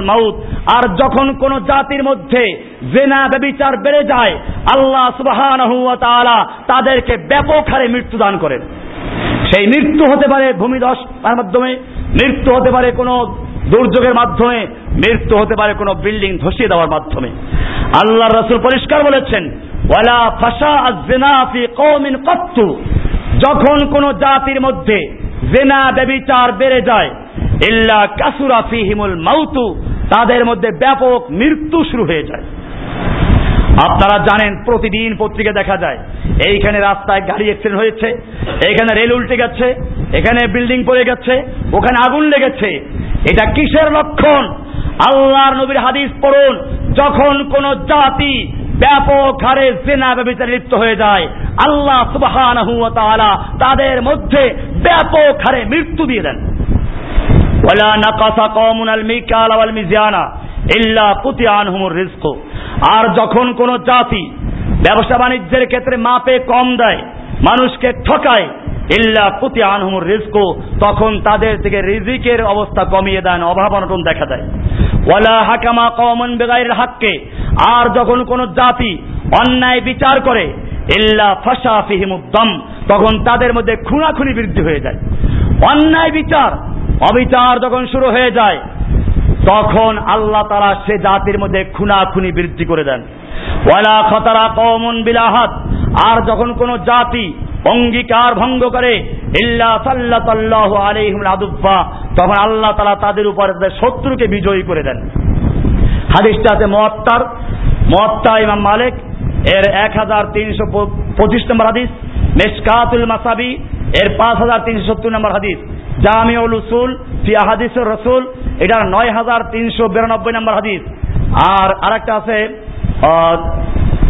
মাউত। আর যখন কোন জাতির মধ্যে জেনা বেড়ে যায়, আল্লাহ তাআলা তাদেরকে ব্যাপক হারে মৃত্যু দান করেন। সেই মৃত্যু হতে পারে ভূমিধস মাধ্যমে মৃত্যু হতে পারে কোনো দুর্যোগের মাধ্যমে মৃত্যু হতে পারে কোনো বিল্ডিং ধসিয়ে দেওয়ার মাধ্যমে। আল্লাহ রসুল পরিষ্কার বলেছেন, ওয়ালা ফাশা আজ-জিনা ফি কত্তু। যখন কোন জাতির মধ্যে জেনা, ব্যবিচার বেড়ে যায়, ইল্লা কাসুরা ফিহিমুল মাউতু, তাদের মধ্যে ব্যাপক মৃত্যু শুরু হয়ে যায়। আপনারা জানেন প্রতিদিন পত্রিকা দেখা যায়। এইখানে রাস্তায় গাড়ি অ্যাক্সিডেন্ট হয়েছে এখানে রেল উল্টে গেছে, এখানে বিল্ডিং পড়ে গেছে, ওখানে আগুন লেগেছে। এটা কিসের লক্ষণ? আল্লাহর নবীর হাদিস পড়ুন, যখন কোন জাতি ব্যাপক হারে জেনা ব্যবচারে লিপ্ত হয়ে যায়, আল্লাহ ওয়া তাদের মধ্যে ব্যাপক হারে মৃত্যু দিয়ে দেন। ওয়ালা নাকাসা কওমুন আল মিকাল মিজানা আর যখন কোন জাতি ব্যবসা বাণিজ্যের ক্ষেত্রে মাপে কম দেয়, মানুষকে ঠকায়, ইল্লা কুতি আনহুমুর রিজকু, তখন তাদের থেকে রিজিকের অবস্থা কমিয়ে দেন, অভাব অনটন দেখা দেয়। ওয়ালা হাকামা কমন বেগাইর হাক্কে। আর যখন কোন জাতি অন্যায় বিচার করে, ইল্লা ফাশা ফিহিমুদ্দম তখন তাদের মধ্যে খুনাখুনি বৃদ্ধি হয়ে যায়। অন্যায় বিচার, অবিচার যখন শুরু হয়ে যায় তখন আল্লাহ তারা সে জাতির মধ্যে খুনাখুনি বৃদ্ধি করে দেন। ওয়ালা খতারা কমন বিলাহাত, আর যখন কোন জাতি অঙ্গীকার ভঙ্গ করে, ইল্লা সাল্লাহ আলাইহিম আদুফা তখন আল্লাহ তালা তাদের উপর শত্রুকে বিজয়ী করে দেন। হাদিসটা আছে মহাত্তার মহাত্তা ইমাম মালিক, এর এক হাজার তিনশো পঁচিশ নম্বর হাদিস, মেসকাতুল মাসাবি এর পাঁচ হাজার তিনশো সত্তর নম্বর হাদিস। জামিউল উসুল ফি আহাদিসুর রসুল, এটার নয় হাজার তিনশো বিরানব্বই নম্বর হাদিস। আর আরেকটা আছে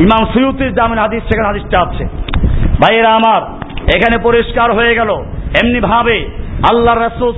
ইমাম সুয়ুতির জামিন হাদিস, সেখানে হাদিসটা আছে। ভাইয়েরা আমার, এখানে পরিষ্কার হয়ে গেল। এমনি ভাবে আল্লাহ রসুল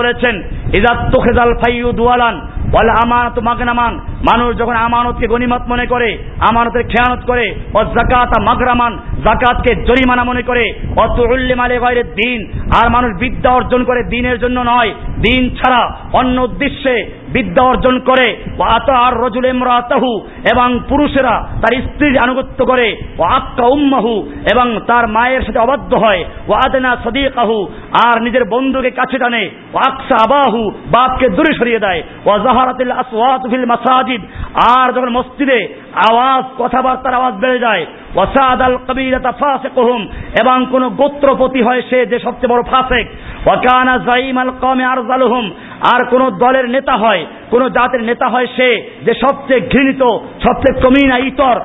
বলেছেন, ইজাত তোখেজাল ফাইউ দুয়ালান বলে, আমানত মাগনামান মানুষ যখন আমানতকে গনিমত মনে করে, আমানতের খেয়ানত করে ও জাকাত মাগরামান জাকাতকে জরিমানা মনে করে অত উল্লিমালে বাইরের দিন আর মানুষ বিদ্যা অর্জন করে দিনের জন্য নয় দিন ছাড়া অন্য উদ্দেশ্যে বিদ্যা অর্জন করে। ও আত আর রজুল ইমরাতাহু। এবং পুরুষেরা তার স্ত্রীর আনুগত্য করে ও আক্কা উম্মাহু। এবং তার মায়ের সাথে অবাধ্য হয় ও আদনা সদিকাহু। আর নিজের বন্ধুকে কাছে টানে ও আকসা আবাহু। বাপকে দূরে সরিয়ে দেয় ও জাহারাতিল আসওয়াত ফিল মাসাজিদ। আর যখন মসজিদে আওয়াজ, কথাবার্তার আওয়াজ বেড়ে যায় ওয়াসাদ আল কবিরাতা ফাসিকুহুম, এবং কোন গোত্রপতি হয় সে যে সবচেয়ে বড় ফাসেক। ওয়াকানা জাইম আল কমে আরজালুহুম, আর কোন দলের নেতা হয়, কোন জাতের নেতা হয় সে যে সবচেয়ে ঘৃণিত, সবচেয়ে কমিনা ইতর।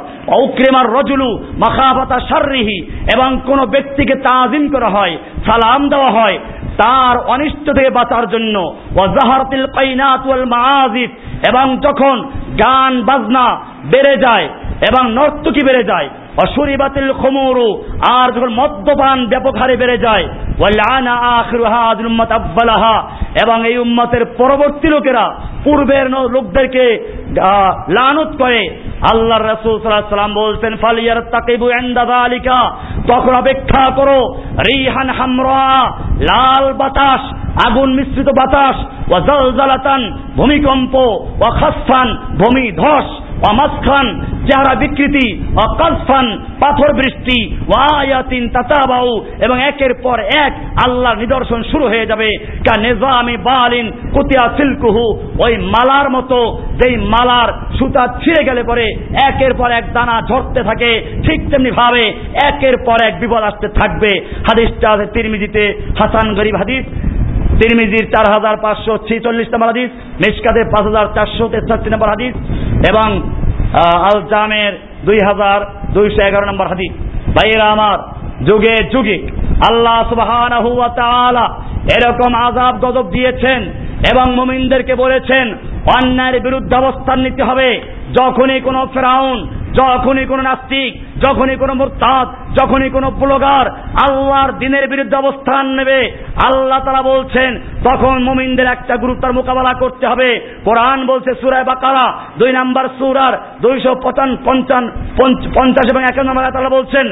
ঔক্রেমার রজুলু মাখাফাতা শাররিহি, এবং কোন ব্যক্তিকে তাজিম করা হয়, সালাম দেওয়া হয়, তার অনিষ্ট থেকে বাঁচার জন্য। ওয়াজাহারাতিল কাইনাত ওয়াল মাআজিফ এবং যখন গান বাজনা বেড়ে যায় এবং নর্তকী বেড়ে যায় অসুরিবাতিল খমরু, আর যখন মদ্যপান ব্যাপক হারে বেড়ে যায় এবং এই উম্মতের পরবর্তী লোকেরা পূর্বের লোকদেরকে লানত করে। আল্লাহ রসুল সাল্লাম বলছেন ফালিয়ার তাকিবু আলিকা তখন অপেক্ষা করো, রিহান হামরা, লাল বাতাস, আগুন মিশ্রিত বাতাস ও জলজালাতান, ভূমিকম্প ও খাস্তান ভূমি ধস অমাসখান চেহারা বিকৃতি অকালফান পাথর বৃষ্টি ওয়ায়াতিন তাতাবাউ, এবং একের পর এক আল্লাহর নিদর্শন শুরু হয়ে যাবে। কা নেজামি বালিন কুতিয়া সিলকুহু, ওই মালার মতো যেই মালার সুতা ছিঁড়ে গেলে পরে একের পর এক দানা ঝরতে থাকে, ঠিক তেমনি ভাবে একের পর এক বিপদ আসতে থাকবে। হাদিসটা আছে তিরমিজিতে, হাসান গরিব হাদিস তিরমিজির চার হাজার পাঁচশো ছিচল্লিশ নম্বর হাদিস মিসকাদের পাঁচ হাজার চারশো তেষট্টি নম্বর হাদিস, এবং আল জামের দুই হাজার দুইশো এগারো নম্বর হাদিস। ভাইয়েরা আমার, যুগে যুগে আল্লাহ সুবাহ এরকম আজাব গজব দিয়েছেন এবং মুমিনদেরকে বলেছেন, অন্যায়ের বিরুদ্ধে অবস্থান নিতে হবে। যখনই কোনো ফেরাউন যখনই কোনো নাস্তিক, যখনই কোনো মোরতাদ, যখনই কোনো ব্লগার আল্লাহর দিনের বিরুদ্ধে অবস্থান নেবে, আল্লাহ তারা বলছেন, তখন মুমিনদের একটা গুরুত্বর মোকাবেলা করতে হবে। কোরআন বলছে সুরায় বাকারা, দুই নাম্বার সুরার দুইশো পঞ্চান পঞ্চান পঞ্চাশ এবং এক নম্বর তারা বলছেন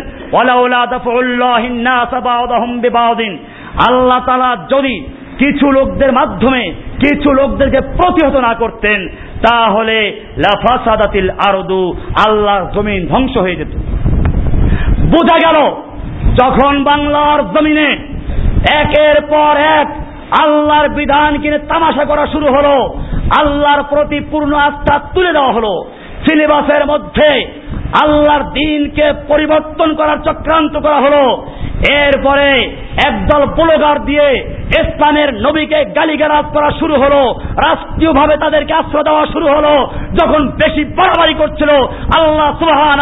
আল্লাহ তালা যদি কিছু লোকদের মাধ্যমে, কিছু লোকদেরকে প্রতিহত না করতেন তাহলে লাফাসাদাতিল আরদু, আল্লাহর জমিন ধ্বংস হয়ে যেত। বোঝা গেল, যখন বাংলার জমিনে একের পর এক আল্লাহর বিধান কিনে তামাশা করা শুরু হলো, আল্লাহর প্রতি পূর্ণ আস্থা তুলে দেওয়া হলো সিলেবাসের মধ্যে আল্লাহর দিনকে পরিবর্তন করার চক্রান্ত করা হলো। এরপরে একদল ব্লগার দিয়ে ইসলামের নবীকে গালিগালাজ করা শুরু হলো। রাষ্ট্রীয়ভাবে তাদেরকে আশ্রয় দেওয়া শুরু হলো। যখন বেশি বাড়াবাড়ি করছিল, আল্লাহ সুবহান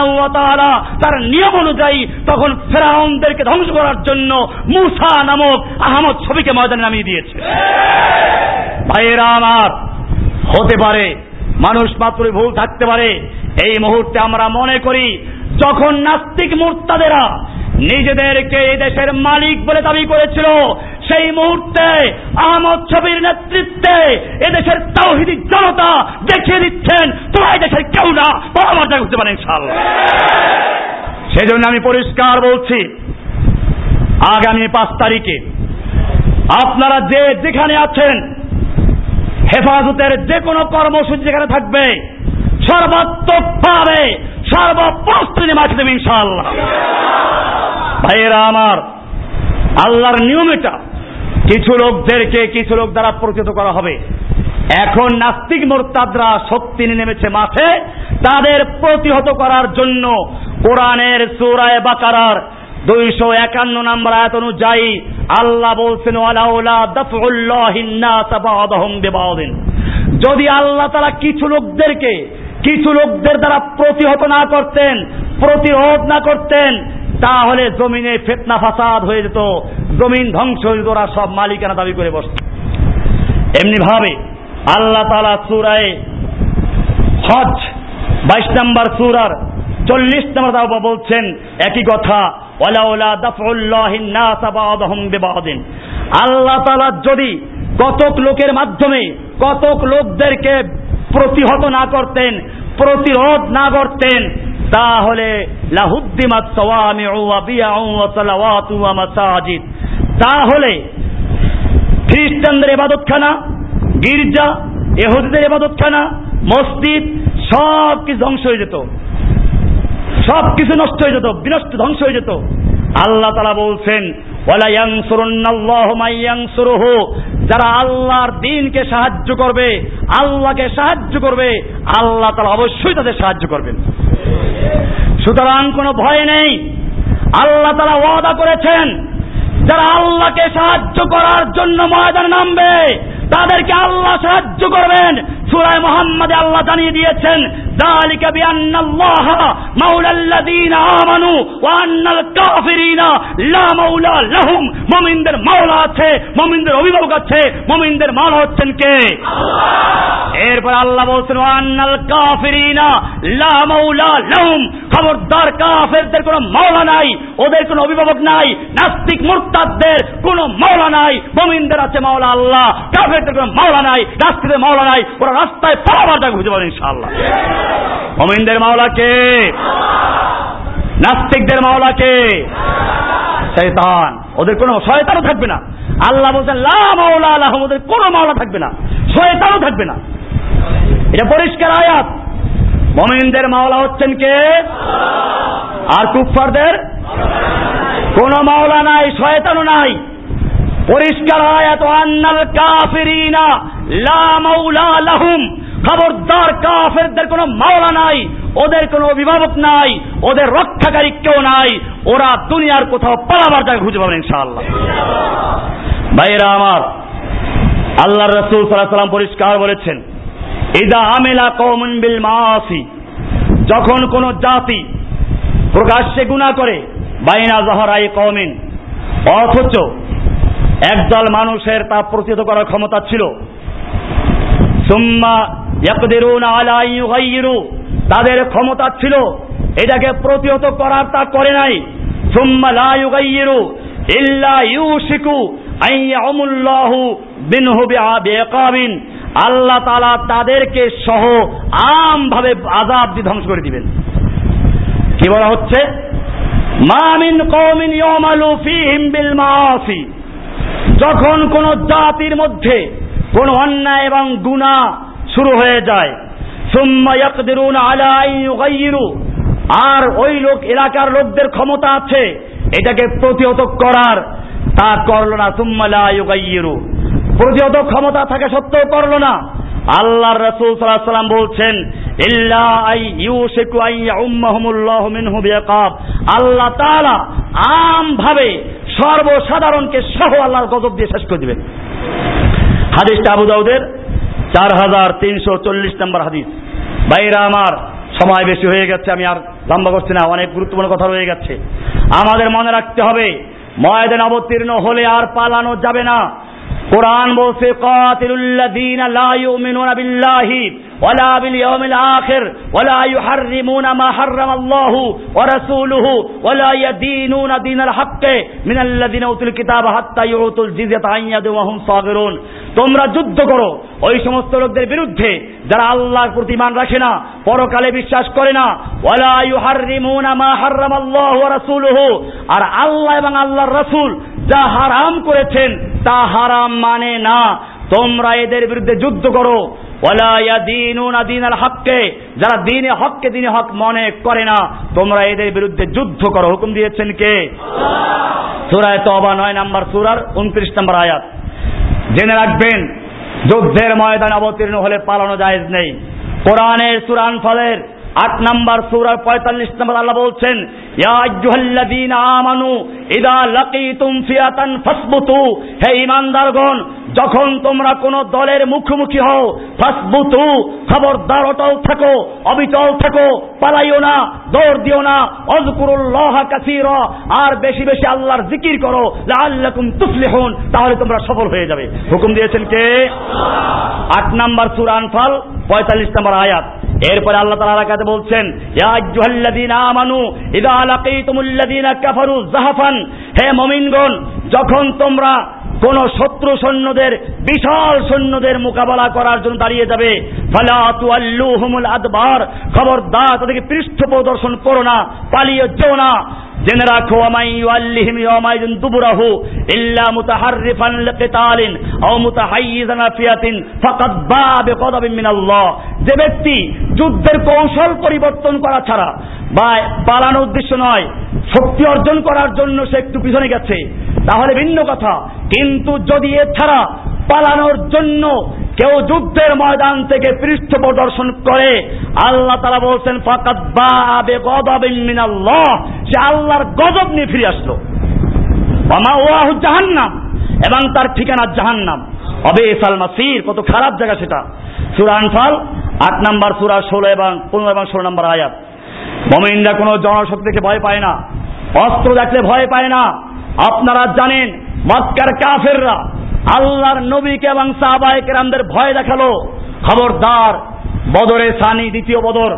তার নিয়ম অনুযায়ী তখন ফেরাউনদেরকে ধ্বংস করার জন্য মুসা নামক আহমদ ছবিকে ময়দানে নামিয়ে দিয়েছে। ভাইয়েরা আমার, হতে পারে মানুষ মাত্রই ভুল থাকতে পারে। এই মুহূর্তে আমরা মনে করি, যখন নাস্তিক মূর্তাদেরা নিজেদেরকে এই দেশের মালিক বলে দাবি করেছিল, সেই মুহূর্তে আহমদ ছবির নেতৃত্বে এদেশের তাওহিদি জনতা দেখিয়ে দিচ্ছেন এই দেশের কেউ না পরামর্শ করতে পারেন সাল সেজন্য আমি পরিষ্কার বলছি, আগামী পাঁচ তারিখে আপনারা যে যেখানে আছেন হেফাজতের যে কোনো কর্মসূচি যেখানে থাকবে সর্বাত্মকভাবে সর্বপ্রস্তুতি মাঠে দেবে ইনশাআল্লাহ। ভাইয়েরা আমার, আল্লাহর নিয়ম এটা কিছু লোকদেরকে কিছু লোক দ্বারা পরিচিত করা হবে। এখন নাস্তিক মোরতাদরা শক্তি নেমেছে মাঠে, তাদের প্রতিহত করার জন্য কোরআনের সুরায় বাকারার দুইশো একান্ন নম্বর আয়াত অনুযায়ী আল্লাহ বলছেন যদি আল্লাহ তারা কিছু লোকদেরকে, কিছু লোকদের দ্বারা প্রতিহত না করতেন, প্রতিরোধ না করতেন, তাহলে জমিনে ফেতনা ফাসাদ হয়ে যেত, জমিন ধ্বংস হয়ে যেত, ওরা সব মালিকানা দাবি করে বসত। এমনি ভাবে আল্লাহ তালা সুরায় হজ বাইশ নম্বর সুরার চল্লিশ নম্বর দাবা বলছেন, একই কথা আল্লাহ যদি কতক লোকের মাধ্যমে কতক লোকদেরকে প্রতিহত না করতেন, প্রতিরোধ না করতেন, তাহলে তাহলে খ্রিস্টানদের এবাদতখানা গির্জা এহুদিদের এবাদতখানা মসজিদ সব কিছু ধ্বংস হয়ে যেত। সব কিছু নষ্ট হয়ে যেত, বিনষ্ট ধ্বংস হয়ে যেত। আল্লাহ তালা বলছেন যারা আল্লাহর দিনকে সাহায্য করবে, আল্লাহকে সাহায্য করবে, আল্লাহ তালা অবশ্যই তাদের সাহায্য করবেন। সুতরাং কোনো ভয় নেই। আল্লাহ তালা ওয়াদা করেছেন যারা আল্লাহকে সাহায্য করার জন্য ময়দানে নামবে তাদেরকে আল্লাহ সাহায্য করবেন সুরায় মোহাম্মদ আল্লাহ জানিয়ে দিয়েছেন ذلك بأن الله مولى الذين آمنوا وأن الكافرين لا مولى لهم মুমিনদের মাওলা আছে মুমিনদের অভিভাবক আছে মুমিনদের মাওলা হচ্ছেন কে এরপর আল্লাহ বলছেন ওয়ান্নাল কাফিরিনা লা মাওলা লাহুম খবরদার কাফেরদের কোনো মাওলা নাই ওদের কোনো অভিভাবক নাই নাস্তিক মুরতাদদের কোনো মাওলা নাই, মুমিনদের আছে মাওলা আল্লাহ, কাফেরদের কোনো মাওলা নাই নাস্তিকদের মাওলা নাই, ওরা রাস্তায় পাওয়ার জায়গা খুঁজে পাবে ইনশাআল্লাহ। মমিনদের মাওলাকে নাস্তিকদের মাওলাকে শয়তান। ওদের কোনো শয়তানও থাকবে না। আল্লাহ বলছেন, লা মাওলা আল্লাহ ওদের কোনো মাওলা থাকবে না। শয়তানও থাকবে না। এটা পরিষ্কার আয়াত। মমিনদের মাওলা হচ্ছেন কে? আর কুফারদের কোন মাওলা নাই, শয়তানও নাই। পরিষ্কার আয়াত আন্নাল কাফিরিনা লা মাওলা লাহুম। খবরদার কাফেরদের কোনো মাওলা নাই, ওদের কোনো অভিভাবক নাই, ওদের রক্ষাকারী কেউ নাই। ওরা দুনিয়ার কোথাও পালাবার জায়গা খুঁজে পাবেন ইনশাআল্লাহ। ভাইরা আমার আল্লাহ রসুল সাল্লাহ সাল্লাম পরিষ্কার বলেছেন, ইদা আমেলা কৌমন বিল মাসি যখন কোন জাতি প্রকাশ্যে গুণা করে অথচ একদল মানুষের তা প্রতিহত করার ক্ষমতা ছিল। সুম্মা তাদের ক্ষমতা ছিল এটাকে প্রতিহত করার, তা করে নাই। আল্লাহ তাআলা তাদেরকে সহ আম ভাবে আযাব দিয়ে ধ্বংস করে দিবেন। কি বলা হচ্ছে? মা মিন কওমিন ইয়ামালু বিল মাআসি। যখন কোন জাতির মধ্যে কোন অন্যায় এবং গুনাহ শুরু হয়ে যায় আর ওই লোক এলাকার লোকদের ক্ষমতা আছে, এটাকে প্রতিহত করার। তা করল না সুম্মালাইরু প্রতিহত ক্ষমতা থাকে সত্ত্বেও করল না। আল্লাহর রসুল সাল্লাম বলছেন আল্লাহ আম ভাবে সর্বসাধারণকে সহ আল্লাহর গজব দিয়ে শেষ করে দিবেন। হাদিসটা আবু দাউদের চার হাজার তিনশো চল্লিশ নম্বর হাদিস। বাইরা আমার, সময় বেশি হয়ে গেছে, আমি আর লম্বা করছি না, অনেক গুরুত্বপূর্ণ কথা রয়ে গেছে। আমাদের মনে রাখতে হবে, ময়দান অবতীর্ণ হলে আর পালানো যাবে না। কোরআন বলছে কাতিলুল্লাযীনা লা ইউমিনুনা ওয়ালা বিল ইয়াউমিল আখির ওয়ালা ইউহাররিমুনা মা হাররামাল্লাহু ওয়া রাসূলুহু ওয়ালা ইয়াদিনুনা দীনাল হাক্কে মিনাল্লাযিনা উতুল কিতাব হাত্তা ইউতুল জিজিয়াতা আন ইয়াদিন ওয়া হুম সাগিরুন তোমরা যুদ্ধ করো। ওই সমস্ত লোকদের বিরুদ্ধে যারা আল্লাহর প্রতি মান রাখে না, পরকালে বিশ্বাস করে না। ওয়ালা ইউহাররিমুনা মা হাররামাল্লাহু ওয়া রাসূলুহু। আর আল্লাহ এবং আল্লাহর রাসূল যা হারাম করেছেন, তা হারাম মানে না। তোমরা এদের বিরুদ্ধে যুদ্ধ করো। যারা দিনে হককে দিনে হক মনে করে না তোমরা এদের বিরুদ্ধে যুদ্ধ করো। হুকুম দিয়েছেন কে? সুরায় তবা নয় নাম্বার সুরার উনত্রিশ নম্বর আয়াত। জেনে রাখবেন যুদ্ধের ময়দান অবতীর্ণ হলে পালানো যায় নেই। কোরআনের সুরান ফলের আট নাম্বার সুরার পঁয়তাল্লিশ নম্বর আল্লাহ বলছেন যখন তোমরা কোন দলের মুখোমুখি হও, ফাসবুতু, খবরদার, অটল থাকো, অবিচল থাকো, পালাইও না, দৌড় দিও না অজকুরুল্লাহ আর বেশি বেশি আল্লাহর জিকির করো, লাআল্লাকুম তুফলিহুন, তাহলে তোমরা সফল হয়ে যাবে। হুকুম দিয়েছেন কে? আট নাম্বার সূরা আনফাল, পঁয়তাল্লিশ নম্বর আয়াত। এরপরে আল্লাহ তাআলা কাছে বলছেন আমানু কাফারু জাহাফান হে মুমিনগণ, যখন তোমরা কোন শত্রু সৈন্যদের, বিশাল সৈন্যদের মোকাবেলা করার জন্য দাঁড়িয়ে যাবে আদবার, খবরদার, তাদেরকে পৃষ্ঠ প্রদর্শন করো না, পালিয়ে যেও না। জেনে রাখো ফিয়াতিন বা যে ব্যক্তি যুদ্ধের কৌশল পরিবর্তন করা ছাড়া বা পালানোর উদ্দেশ্য নয়, শক্তি অর্জন করার জন্য সে একটু পিছনে গেছে। তাহলে ভিন্ন কথা। কিন্তু যদি এছাড়া পালানোর জন্য কেউ যুদ্ধের ময়দান থেকে পৃষ্ঠ প্রদর্শন করে, আল্লাহ তারা বলছেন ফাকাত মিনাল্লাহ সে আল্লাহর গজব নিয়ে ফিরে আসলো। মামা ওয়াহু জাহান্নাম এবং তার ঠিকানা জাহান্নাম। অবে এসাল মাসির কত খারাপ জায়গা সেটা। সুরা আনফাল, আট নাম্বার সুরা ষোলো এবং পনেরো এবং ষোলো নাম্বার আয়াত। মমিনরা কোনো জনশক্তিকে ভয় পায় না, অস্ত্র দেখলে ভয় পায় না। আপনারা জানেন মক্কার কাফেররা আল্লাহর নবীকে এবং সাহাবাহিকেরামদের ভয় দেখাল। খবরদার, বদরে সানি দ্বিতীয় বদর।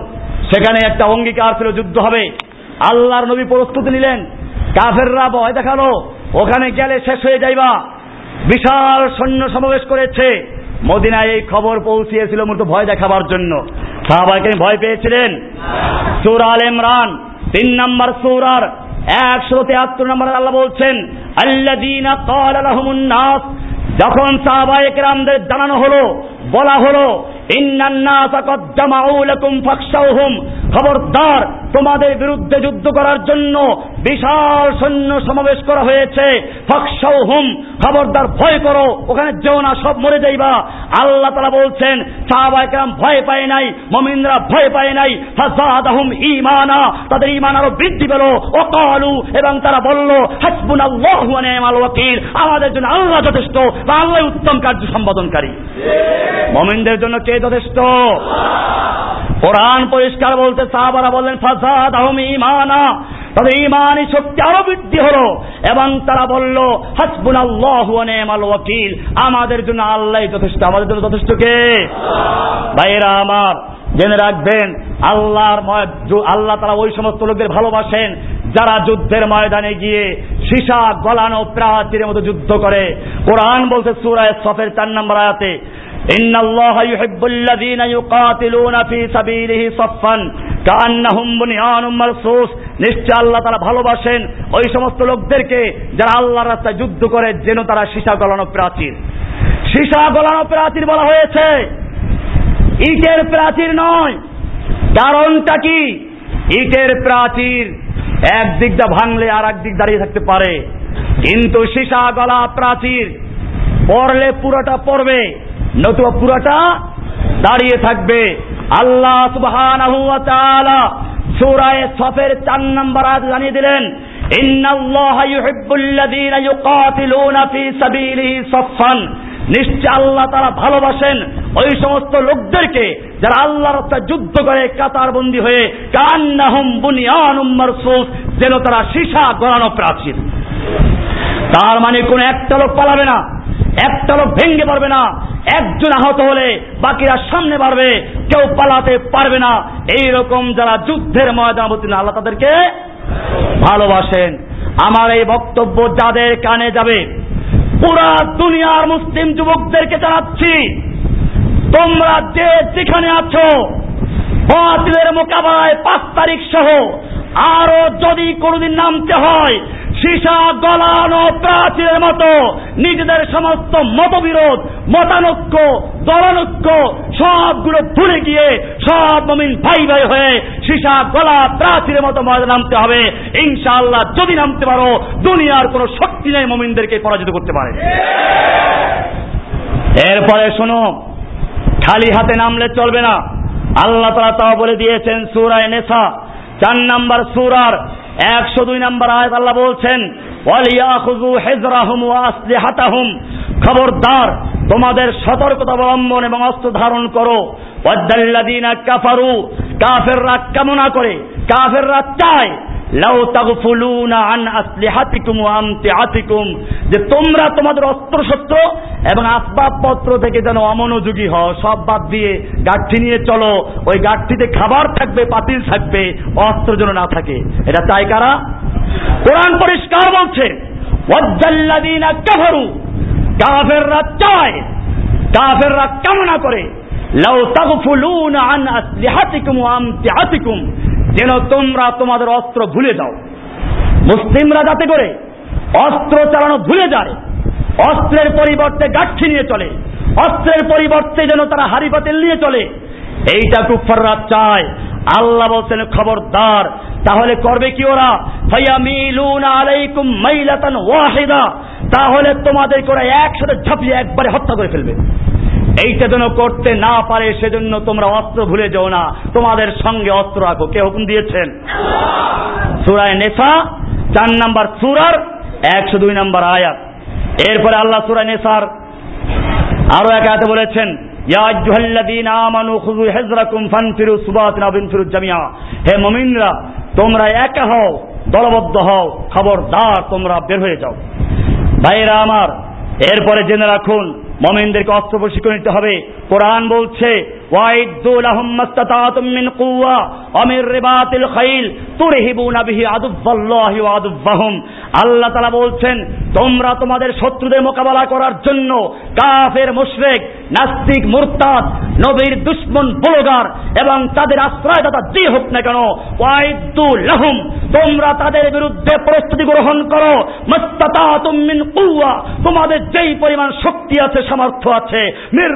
সেখানে একটা অঙ্গীকার ছিল, যুদ্ধ হবে। আল্লাহর নবী প্রস্তুতি নিলেন। কাফেররা ভয় দেখাল। ওখানে গেলে শেষ হয়ে যাইবা। বিশাল সৈন্য সমাবেশ করেছে। মদিনায় এই খবর পৌঁছিয়েছিল মূলত ভয় দেখাবার জন্য। সাহাবাকে ভয় পেয়েছিলেন। সুর আল ইমরান, তিন নম্বর সুরার একশো তেহাত্তর নম্বর আল্লাহ বলছেন নাস যখন সাহাবায়ে রামদের জানানো হলো বলা হলো খবরদার, তোমাদের বিরুদ্ধে যুদ্ধ করার জন্য বিশাল সৈন্য সমাবেশ করা হয়েছে। খবরদার, ভয় করো, ওখানে যেও না, সব মরে যাইবা। আল্লাহ তারা বলছেন সাহাবাহাম ভয় পায় নাই মমিন্দ্রা ভয় পায় নাই। ফাজাদাহুম ইমানা তাদের ইমান আরও বৃদ্ধি পেল। অকালু এবং তারা বলল হাসবুন আল্লাহ আমাদের জন্য আল্লাহ যথেষ্ট, বা আল্লাহ উত্তম কার্য সম্পাদনকারী। মমিনদের জন্য কে যথেষ্ট? কোরআন পরিষ্কার বলতে সাহাবারা বললেন ফাসাদ আহম ইমানা তাদের ইমানি শক্তি আরও বৃদ্ধি হলো এবং তারা বলল হাসবুন আল্লাহ নেমাল আমাদের জন্য আল্লাহ যথেষ্ট। আমাদের জন্য যথেষ্ট কে? ভাইরা আমার, জেনে রাখবেন, আল্লাহর আল্লাহ তারা ওই সমস্ত লোকদের ভালোবাসেন যারা যুদ্ধের ময়দানে গিয়ে সীসা, গলানো প্রাচীরের মতো যুদ্ধ করে। কোরআন বলতে সুরায় সফের চার নম্বর আয়াতে إن الله يحب الذين يقاتلون في سبيله صفا কান্নাহুম বুনিয়ানুম মারসুস নিশ্চয় আল্লাহ তারা ভালোবাসেন ওই সমস্ত লোকদেরকে যারা আল্লাহর রাস্তায় যুদ্ধ করে যেন তারা সীসা গলানো প্রাচীর সীসা গলানো প্রাচীর বলা হয়েছে ইটের প্রাচীর নয় কারণটা কি ইটের প্রাচীর এক দিকটা ভাঙলে আর এক দিক দাঁড়িয়ে থাকতে পারে কিন্তু সীসা গলা প্রাচীর পড়লে পুরোটা পড়বে নতুবা পুরোটা দাঁড়িয়ে থাকবে। আল্লাহ সুবহানাহু ওয়া তাআলা সফের চার নম্বর আজ জানিয়ে দিলেন নিশ্চয় আল্লাহ তারা ভালোবাসেন ওই সমস্ত লোকদেরকে যারা আল্লাহ রাস্তায় যুদ্ধ করে কাতার বন্দী হয়ে কান্নাহুম বুনিয়ানুম মারসুস, যেন তারা সীসা গড়ানো প্রাচীর। তার মানে কোন একটা লোক পালাবে না। একটা লোক ভেঙ্গে পারবে না। একজন আহত হলে বাকিরা সামনে পারবে কেউ পালাতে পারবে না। এই রকম যারা যুদ্ধের ময়দান অবতীর্ণ, আল্লাহ তাদেরকে ভালোবাসেন। আমার এই বক্তব্য যাদের কানে যাবে, পুরা দুনিয়ার মুসলিম যুবকদেরকে জানাচ্ছি, তোমরা যে যেখানে আছো, বাতিলের মোকাবেলায় পাঁচ তারিখ সহ আরও যদি কোনোদিন নামতে হয় সীসা, গলানো প্রাচীরের মতো নিজেদের সমস্ত মতবিরোধ, মতানৈক্য, দলানৈক্য সবগুলো ভুলে গিয়ে সব মমিন ভাই ভাই হয়ে সীসা, গলা, প্রাচীরের মতো ময়দা নামতে হবে। ইনশাআল্লাহ যদি নামতে পারো, দুনিয়ার কোনো শক্তি নেই মমিনদেরকে পরাজিত করতে পারে। এরপরে শোনো, খালি হাতে নামলে চলবে না। আল্লাহ তারা তাও বলে দিয়েছেন সুরায় নেশা চার নাম্বার সুরার একশো দুই নাম্বার আয়াত আল্লাহ বলছেন খবরদার, তোমাদের সতর্কতা অবলম্বন এবং অস্ত্র ধারণ করো। কাফারু, কাফেররা কামনা করে, কাফেররা চায় যে তোমরা তোমাদের এবং আসবাবপত্র থেকে যেন অমনোযোগী হও। সব বাদ দিয়ে গাঠি নিয়ে চলো। ওই গাঠটিতে খাবার থাকবে, পাতিল থাকবে, অস্ত্র যেন না থাকে। এটা চাই কারা? কোরআন পরিষ্কার বলছে কাফেররা চায়, কাফেররা কামনা করে, লাউ তাগফুলুনা আন আসলিহাতিকুম ওয়া আমতিআতিকুম যেন তোমরা তোমাদের অস্ত্র ভুলে যাও। মুসলিমরা যাতে করে অস্ত্র চালানো ভুলে যায়, অস্ত্রের পরিবর্তে গাঠি নিয়ে চলে, অস্ত্রের পরিবর্তে যেন তারা বাতিল নিয়ে চলে, এইটা কুফাররা চায়। আল্লাহ বলছেন, খবরদার। তাহলে করবে কি ওরা? আলাইকুম মাইলাতান ওয়াহিদা। তাহলে তোমাদের করে একসাথে ঝাঁপিয়ে একবারে হত্যা করে ফেলবে। এইটা যেন করতে না পারে, সেজন্য তোমরা অস্ত্র ভুলে যাও না। তোমাদের সঙ্গে অস্ত্র রাখো। কে হুকুম দিয়েছেন? সুরায় নেশা চার নাম্বার সুরার একশো দুই নাম্বার আয়াত। এরপরে আল্লাহ সুরায় নেশার আরও এক আয়াতে বলেছেন হে মমিনরা, তোমরা একা হও, দলবদ্ধ হও, খবরদার তোমরা বের হয়ে যাও। ভাইরা আমার, এরপরে জেনে রাখুন, মমিনদেরকে অস্ত্র প্রশিক্ষণ নিতে হবে। কোরআন বলছে রিবাতিল খাইল তুরহিবুনা বিহি আদুব্বাল্লাহি ওয়া আদুব্বাহুম আল্লাহ তাআলা বলছেন, তোমরা তোমাদের শত্রুদের মোকাবেলা করার জন্য কাফের, মুশরিক, নাস্তিক, মুরতাদ, নবীর দুশ্মন, বলগার এবং তাদের আশ্রয়দাতা যে হোক না কেন ওয়াইদু লাহুম, তোমরা তাদের বিরুদ্ধে প্রস্তুতি গ্রহণ করো। মাস্তাতাতুম মিন তোমাদের যেই পরিমাণ শক্তি আছে, সামর্থ্য আছে, মির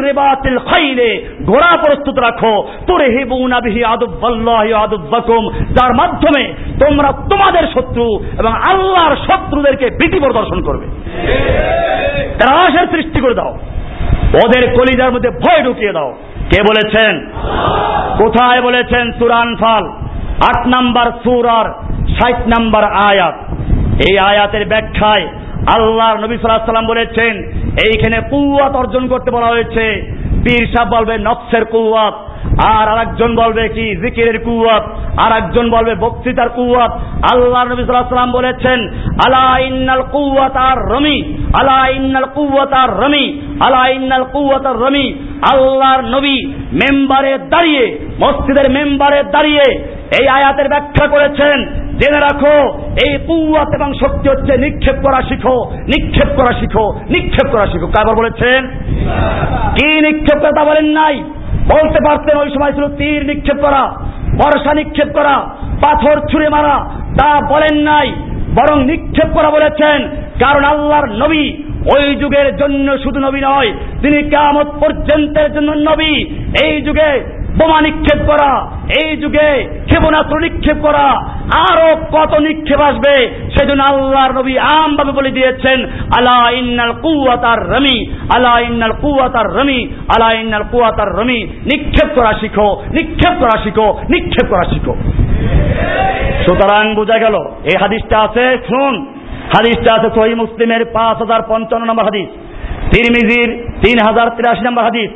খাইলে ঘোড়া প্রস্তুত রাখো। তোরে হেবুনা বিহি আদুব্বাল্লাহ আদুব্বাকুম। যার মাধ্যমে তোমরা তোমাদের শত্রু এবং আল্লাহর শত্রুদেরকে ভীতি প্রদর্শন করবে। ত্রাসের সৃষ্টি করে দাও। ওদের কলিজার মধ্যে ভয় ঢুকিয়ে দাও। কে বলেছেন? কোথায় বলেছেন সুরান ফাল? আট নাম্বার সুরার ষাট নাম্বার আয়াত। এই আয়াতের ব্যাখ্যায় আল্লাহর নবী সাল্লাম বলেছেন, এইখানে কুয়াত অর্জন করতে বলা হয়েছে। পীর সাহ বলবে নফসের কুয়াত আর আরেকজন বলবে কি? জিকিরের কুয়াত আর একজন বলবে বক্তৃতার কুয়াত আল্লাহ নবী সাল্লাম বলেছেন, আলা ইন্নাল কুয়াত আর রমি আলা ইন্নাল কুয়াত আর রমি আলা ইন্নাল কুয়াত আর রমি আল্লাহর নবী মেম্বারে দাঁড়িয়ে, মসজিদের মেম্বারে দাঁড়িয়ে এই আয়াতের ব্যাখ্যা করেছেন। জেনে রাখো, এই কুয়াত এবং শক্তি হচ্ছে নিক্ষেপ করা শিখো, নিক্ষেপ করা শিখো, নিক্ষেপ করা শিখো। কাবার বলেছেন? কি নিক্ষেপ কথা বলেন নাই? বলতে পারতেন ওই সময় ছিল তীর নিক্ষেপ করা, বর্ষা নিক্ষেপ করা, পাথর ছুঁড়ে মারা। তা বলেন নাই, বরং নিক্ষেপ করা বলেছেন, কারণ আল্লাহর নবী ওই যুগের জন্য শুধু নবী নয়, তিনি কামত পর্যন্তের জন্য নবী। এই যুগে বোমা নিক্ষেপ করা, এই যুগে ক্ষেপণাস্ত্র নিক্ষেপ করা, আরও কত নিক্ষেপ আসবে? সেজন্য আল্লাহর নবী আমভাবে বলে দিয়েছেন, আলা ইন্নাল কুয়াতার রমি, আলা ইন্নাল কুয়াতার রমি, আলা ইন্নাল কুয়াতার রমি। নিক্ষেপ করা শিখো, নিক্ষেপ করা শিখো, নিক্ষেপ করা শিখো। সুতরাং বোঝা গেল, এই হাদিসটা আছে শুন হাদিসটা আছে সহি মুসলিমের পাঁচ হাজার পঞ্চান্ন নম্বর হাদিস। তিরমিজির তিন হাজার তিরাশি নম্বর হাদিস।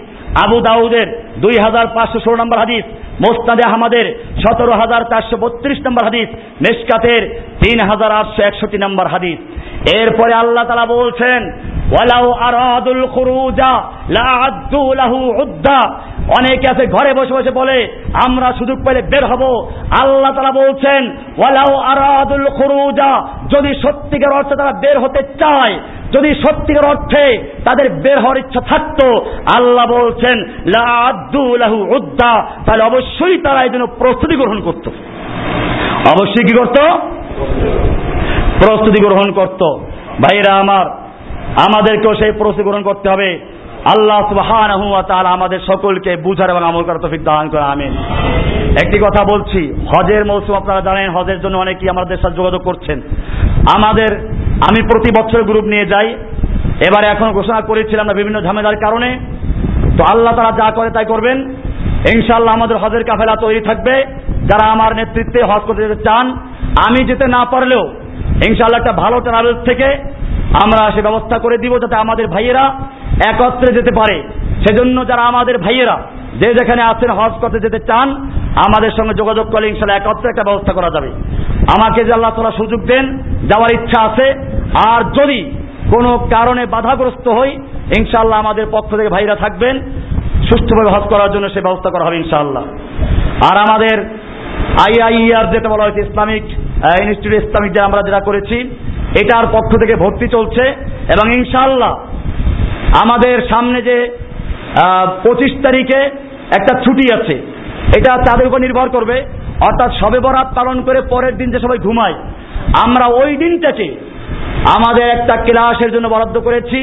আবু দাউদের দুই হাজার পাঁচশো ষোলো নম্বর হাদিস। মোস্তাদে আহমদের সতেরো হাজার চারশো বত্রিশ নম্বর হাদিস, মেসকাতের তিন হাজার আটশো একষট্টি নম্বর হাদিস। এরপরে আল্লাহ তালা বলছেন অনেকে আছে ঘরে বসে বসে বলে, আমরা সুযোগ পেলে বের হব। আল্লাহ তারা বলছেন, ওয়ালাউ আরাদুল খুরুজা, যদি সত্যিকার অর্থে তারা বের হতে চায়, যদি সত্যিকার অর্থে তাদের বের হওয়ার ইচ্ছা থাকতো। আল্লাহ বলছেন লাহু উদ্দা। তাহলে অবশ্যই তারা এই জন্য প্রস্তুতি গ্রহণ করত। অবশ্যই কি করত? প্রস্তুতি গ্রহণ করত। ভাইরা আমার, আমাদেরকেও সেই প্রস্তুতি গ্রহণ করতে হবে। আল্লাহ সুবহানাহু ওয়া আমাদের সকলকে বুঝার এবং আমল করার তৌফিক দান করে আমিন। একটি কথা বলছি, হজের মৌসুম আপনারা জানেন, হজের জন্য অনেকেই আমাদের সাথে যোগাযোগ করছেন। আমাদের, আমি প্রতি বছর গ্রুপ নিয়ে যাই। এবারে এখন ঘোষণা করেছিলাম না বিভিন্ন ঝামেলার কারণে। তো আল্লাহ তারা যা করে তাই করবেন। ইনশাল্লাহ আমাদের হজের কাফেলা তৈরি থাকবে। যারা আমার নেতৃত্বে হজ করতে যেতে চান, আমি যেতে না পারলেও ইনশাল্লাহ একটা ভালো ট্রাভেলস থেকে আমরা সে ব্যবস্থা করে দিব যাতে আমাদের ভাইয়েরা একত্রে যেতে পারে। সেজন্য যারা আমাদের ভাইয়েরা যে যেখানে আছেন হজ করতে যেতে চান, আমাদের সঙ্গে যোগাযোগ করলে ইনশাল্লাহ একত্রে একটা ব্যবস্থা করা যাবে। আমাকে যে আল্লাহ তালা সুযোগ দেন, যাওয়ার ইচ্ছা আছে, আর যদি কোনো কারণে বাধাগ্রস্ত হই ইনশাল্লাহ আমাদের পক্ষ থেকে ভাইরা থাকবেন। সুষ্ঠুভাবে হজ করার জন্য সে ব্যবস্থা করা হবে ইনশাআল্লাহ। আর আমাদের আইআইআর যেটা বলা হয়েছে, ইসলামিক ইনস্টিটিউট ইসলামিক যে আমরা যেটা করেছি, এটার পক্ষ থেকে ভর্তি চলছে এবং ইনশাআল্লাহ আমাদের সামনে যে পঁচিশ তারিখে একটা ছুটি আছে, এটা তাদের উপর নির্ভর করবে। অর্থাৎ সবে বরাত পালন করে পরের দিন যে সবাই ঘুমায়, আমরা ওই দিনটাকে আমাদের একটা ক্লাসের জন্য বরাদ্দ করেছি।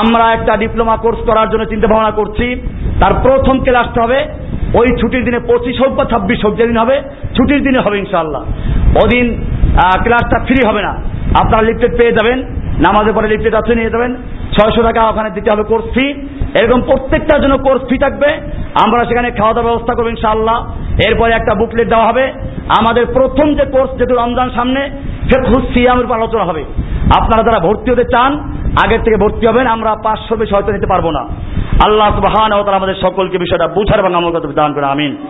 আমরা একটা ডিপ্লোমা কোর্স করার জন্য চিন্তা ভাবনা করছি। তার প্রথম ক্লাসটা হবে, ওই ছুটির দিনে পঁচিশ হোক বা ছাব্বিশ হোক, যেদিন হবে, ছুটির দিনে হবে ইনশাল্লাহ ওদিন ক্লাসটা ফ্রি হবে না। আপনারা লিফটেড পেয়ে যাবেন, নামাজের পরে লিফটেড আছে, নিয়ে যাবেন। ছয়শো টাকা ওখানে দিতে হবে কোর্স ফি এরকম প্রত্যেকটার জন্য কোর্স ফি থাকবে। আমরা সেখানে খাওয়া দাওয়ার ব্যবস্থা করব ইনশাআল্লাহ। এরপরে একটা বুকলেট দেওয়া হবে। আমাদের প্রথম যে কোর্স যেহেতু রমজান সামনে ফেরহুস সিয়ামের উপর আলোচনা হবে। আপনারা যারা ভর্তি হতে চান আগের থেকে ভর্তি হবেন, আমরা পাঁচশো বেশি হয়তো নিতে পারব না। আল্লাহ সুবাহান আমাদের সকলকে বিষয়টা বুঝার এবং আমার কথা দান করে, আমিন।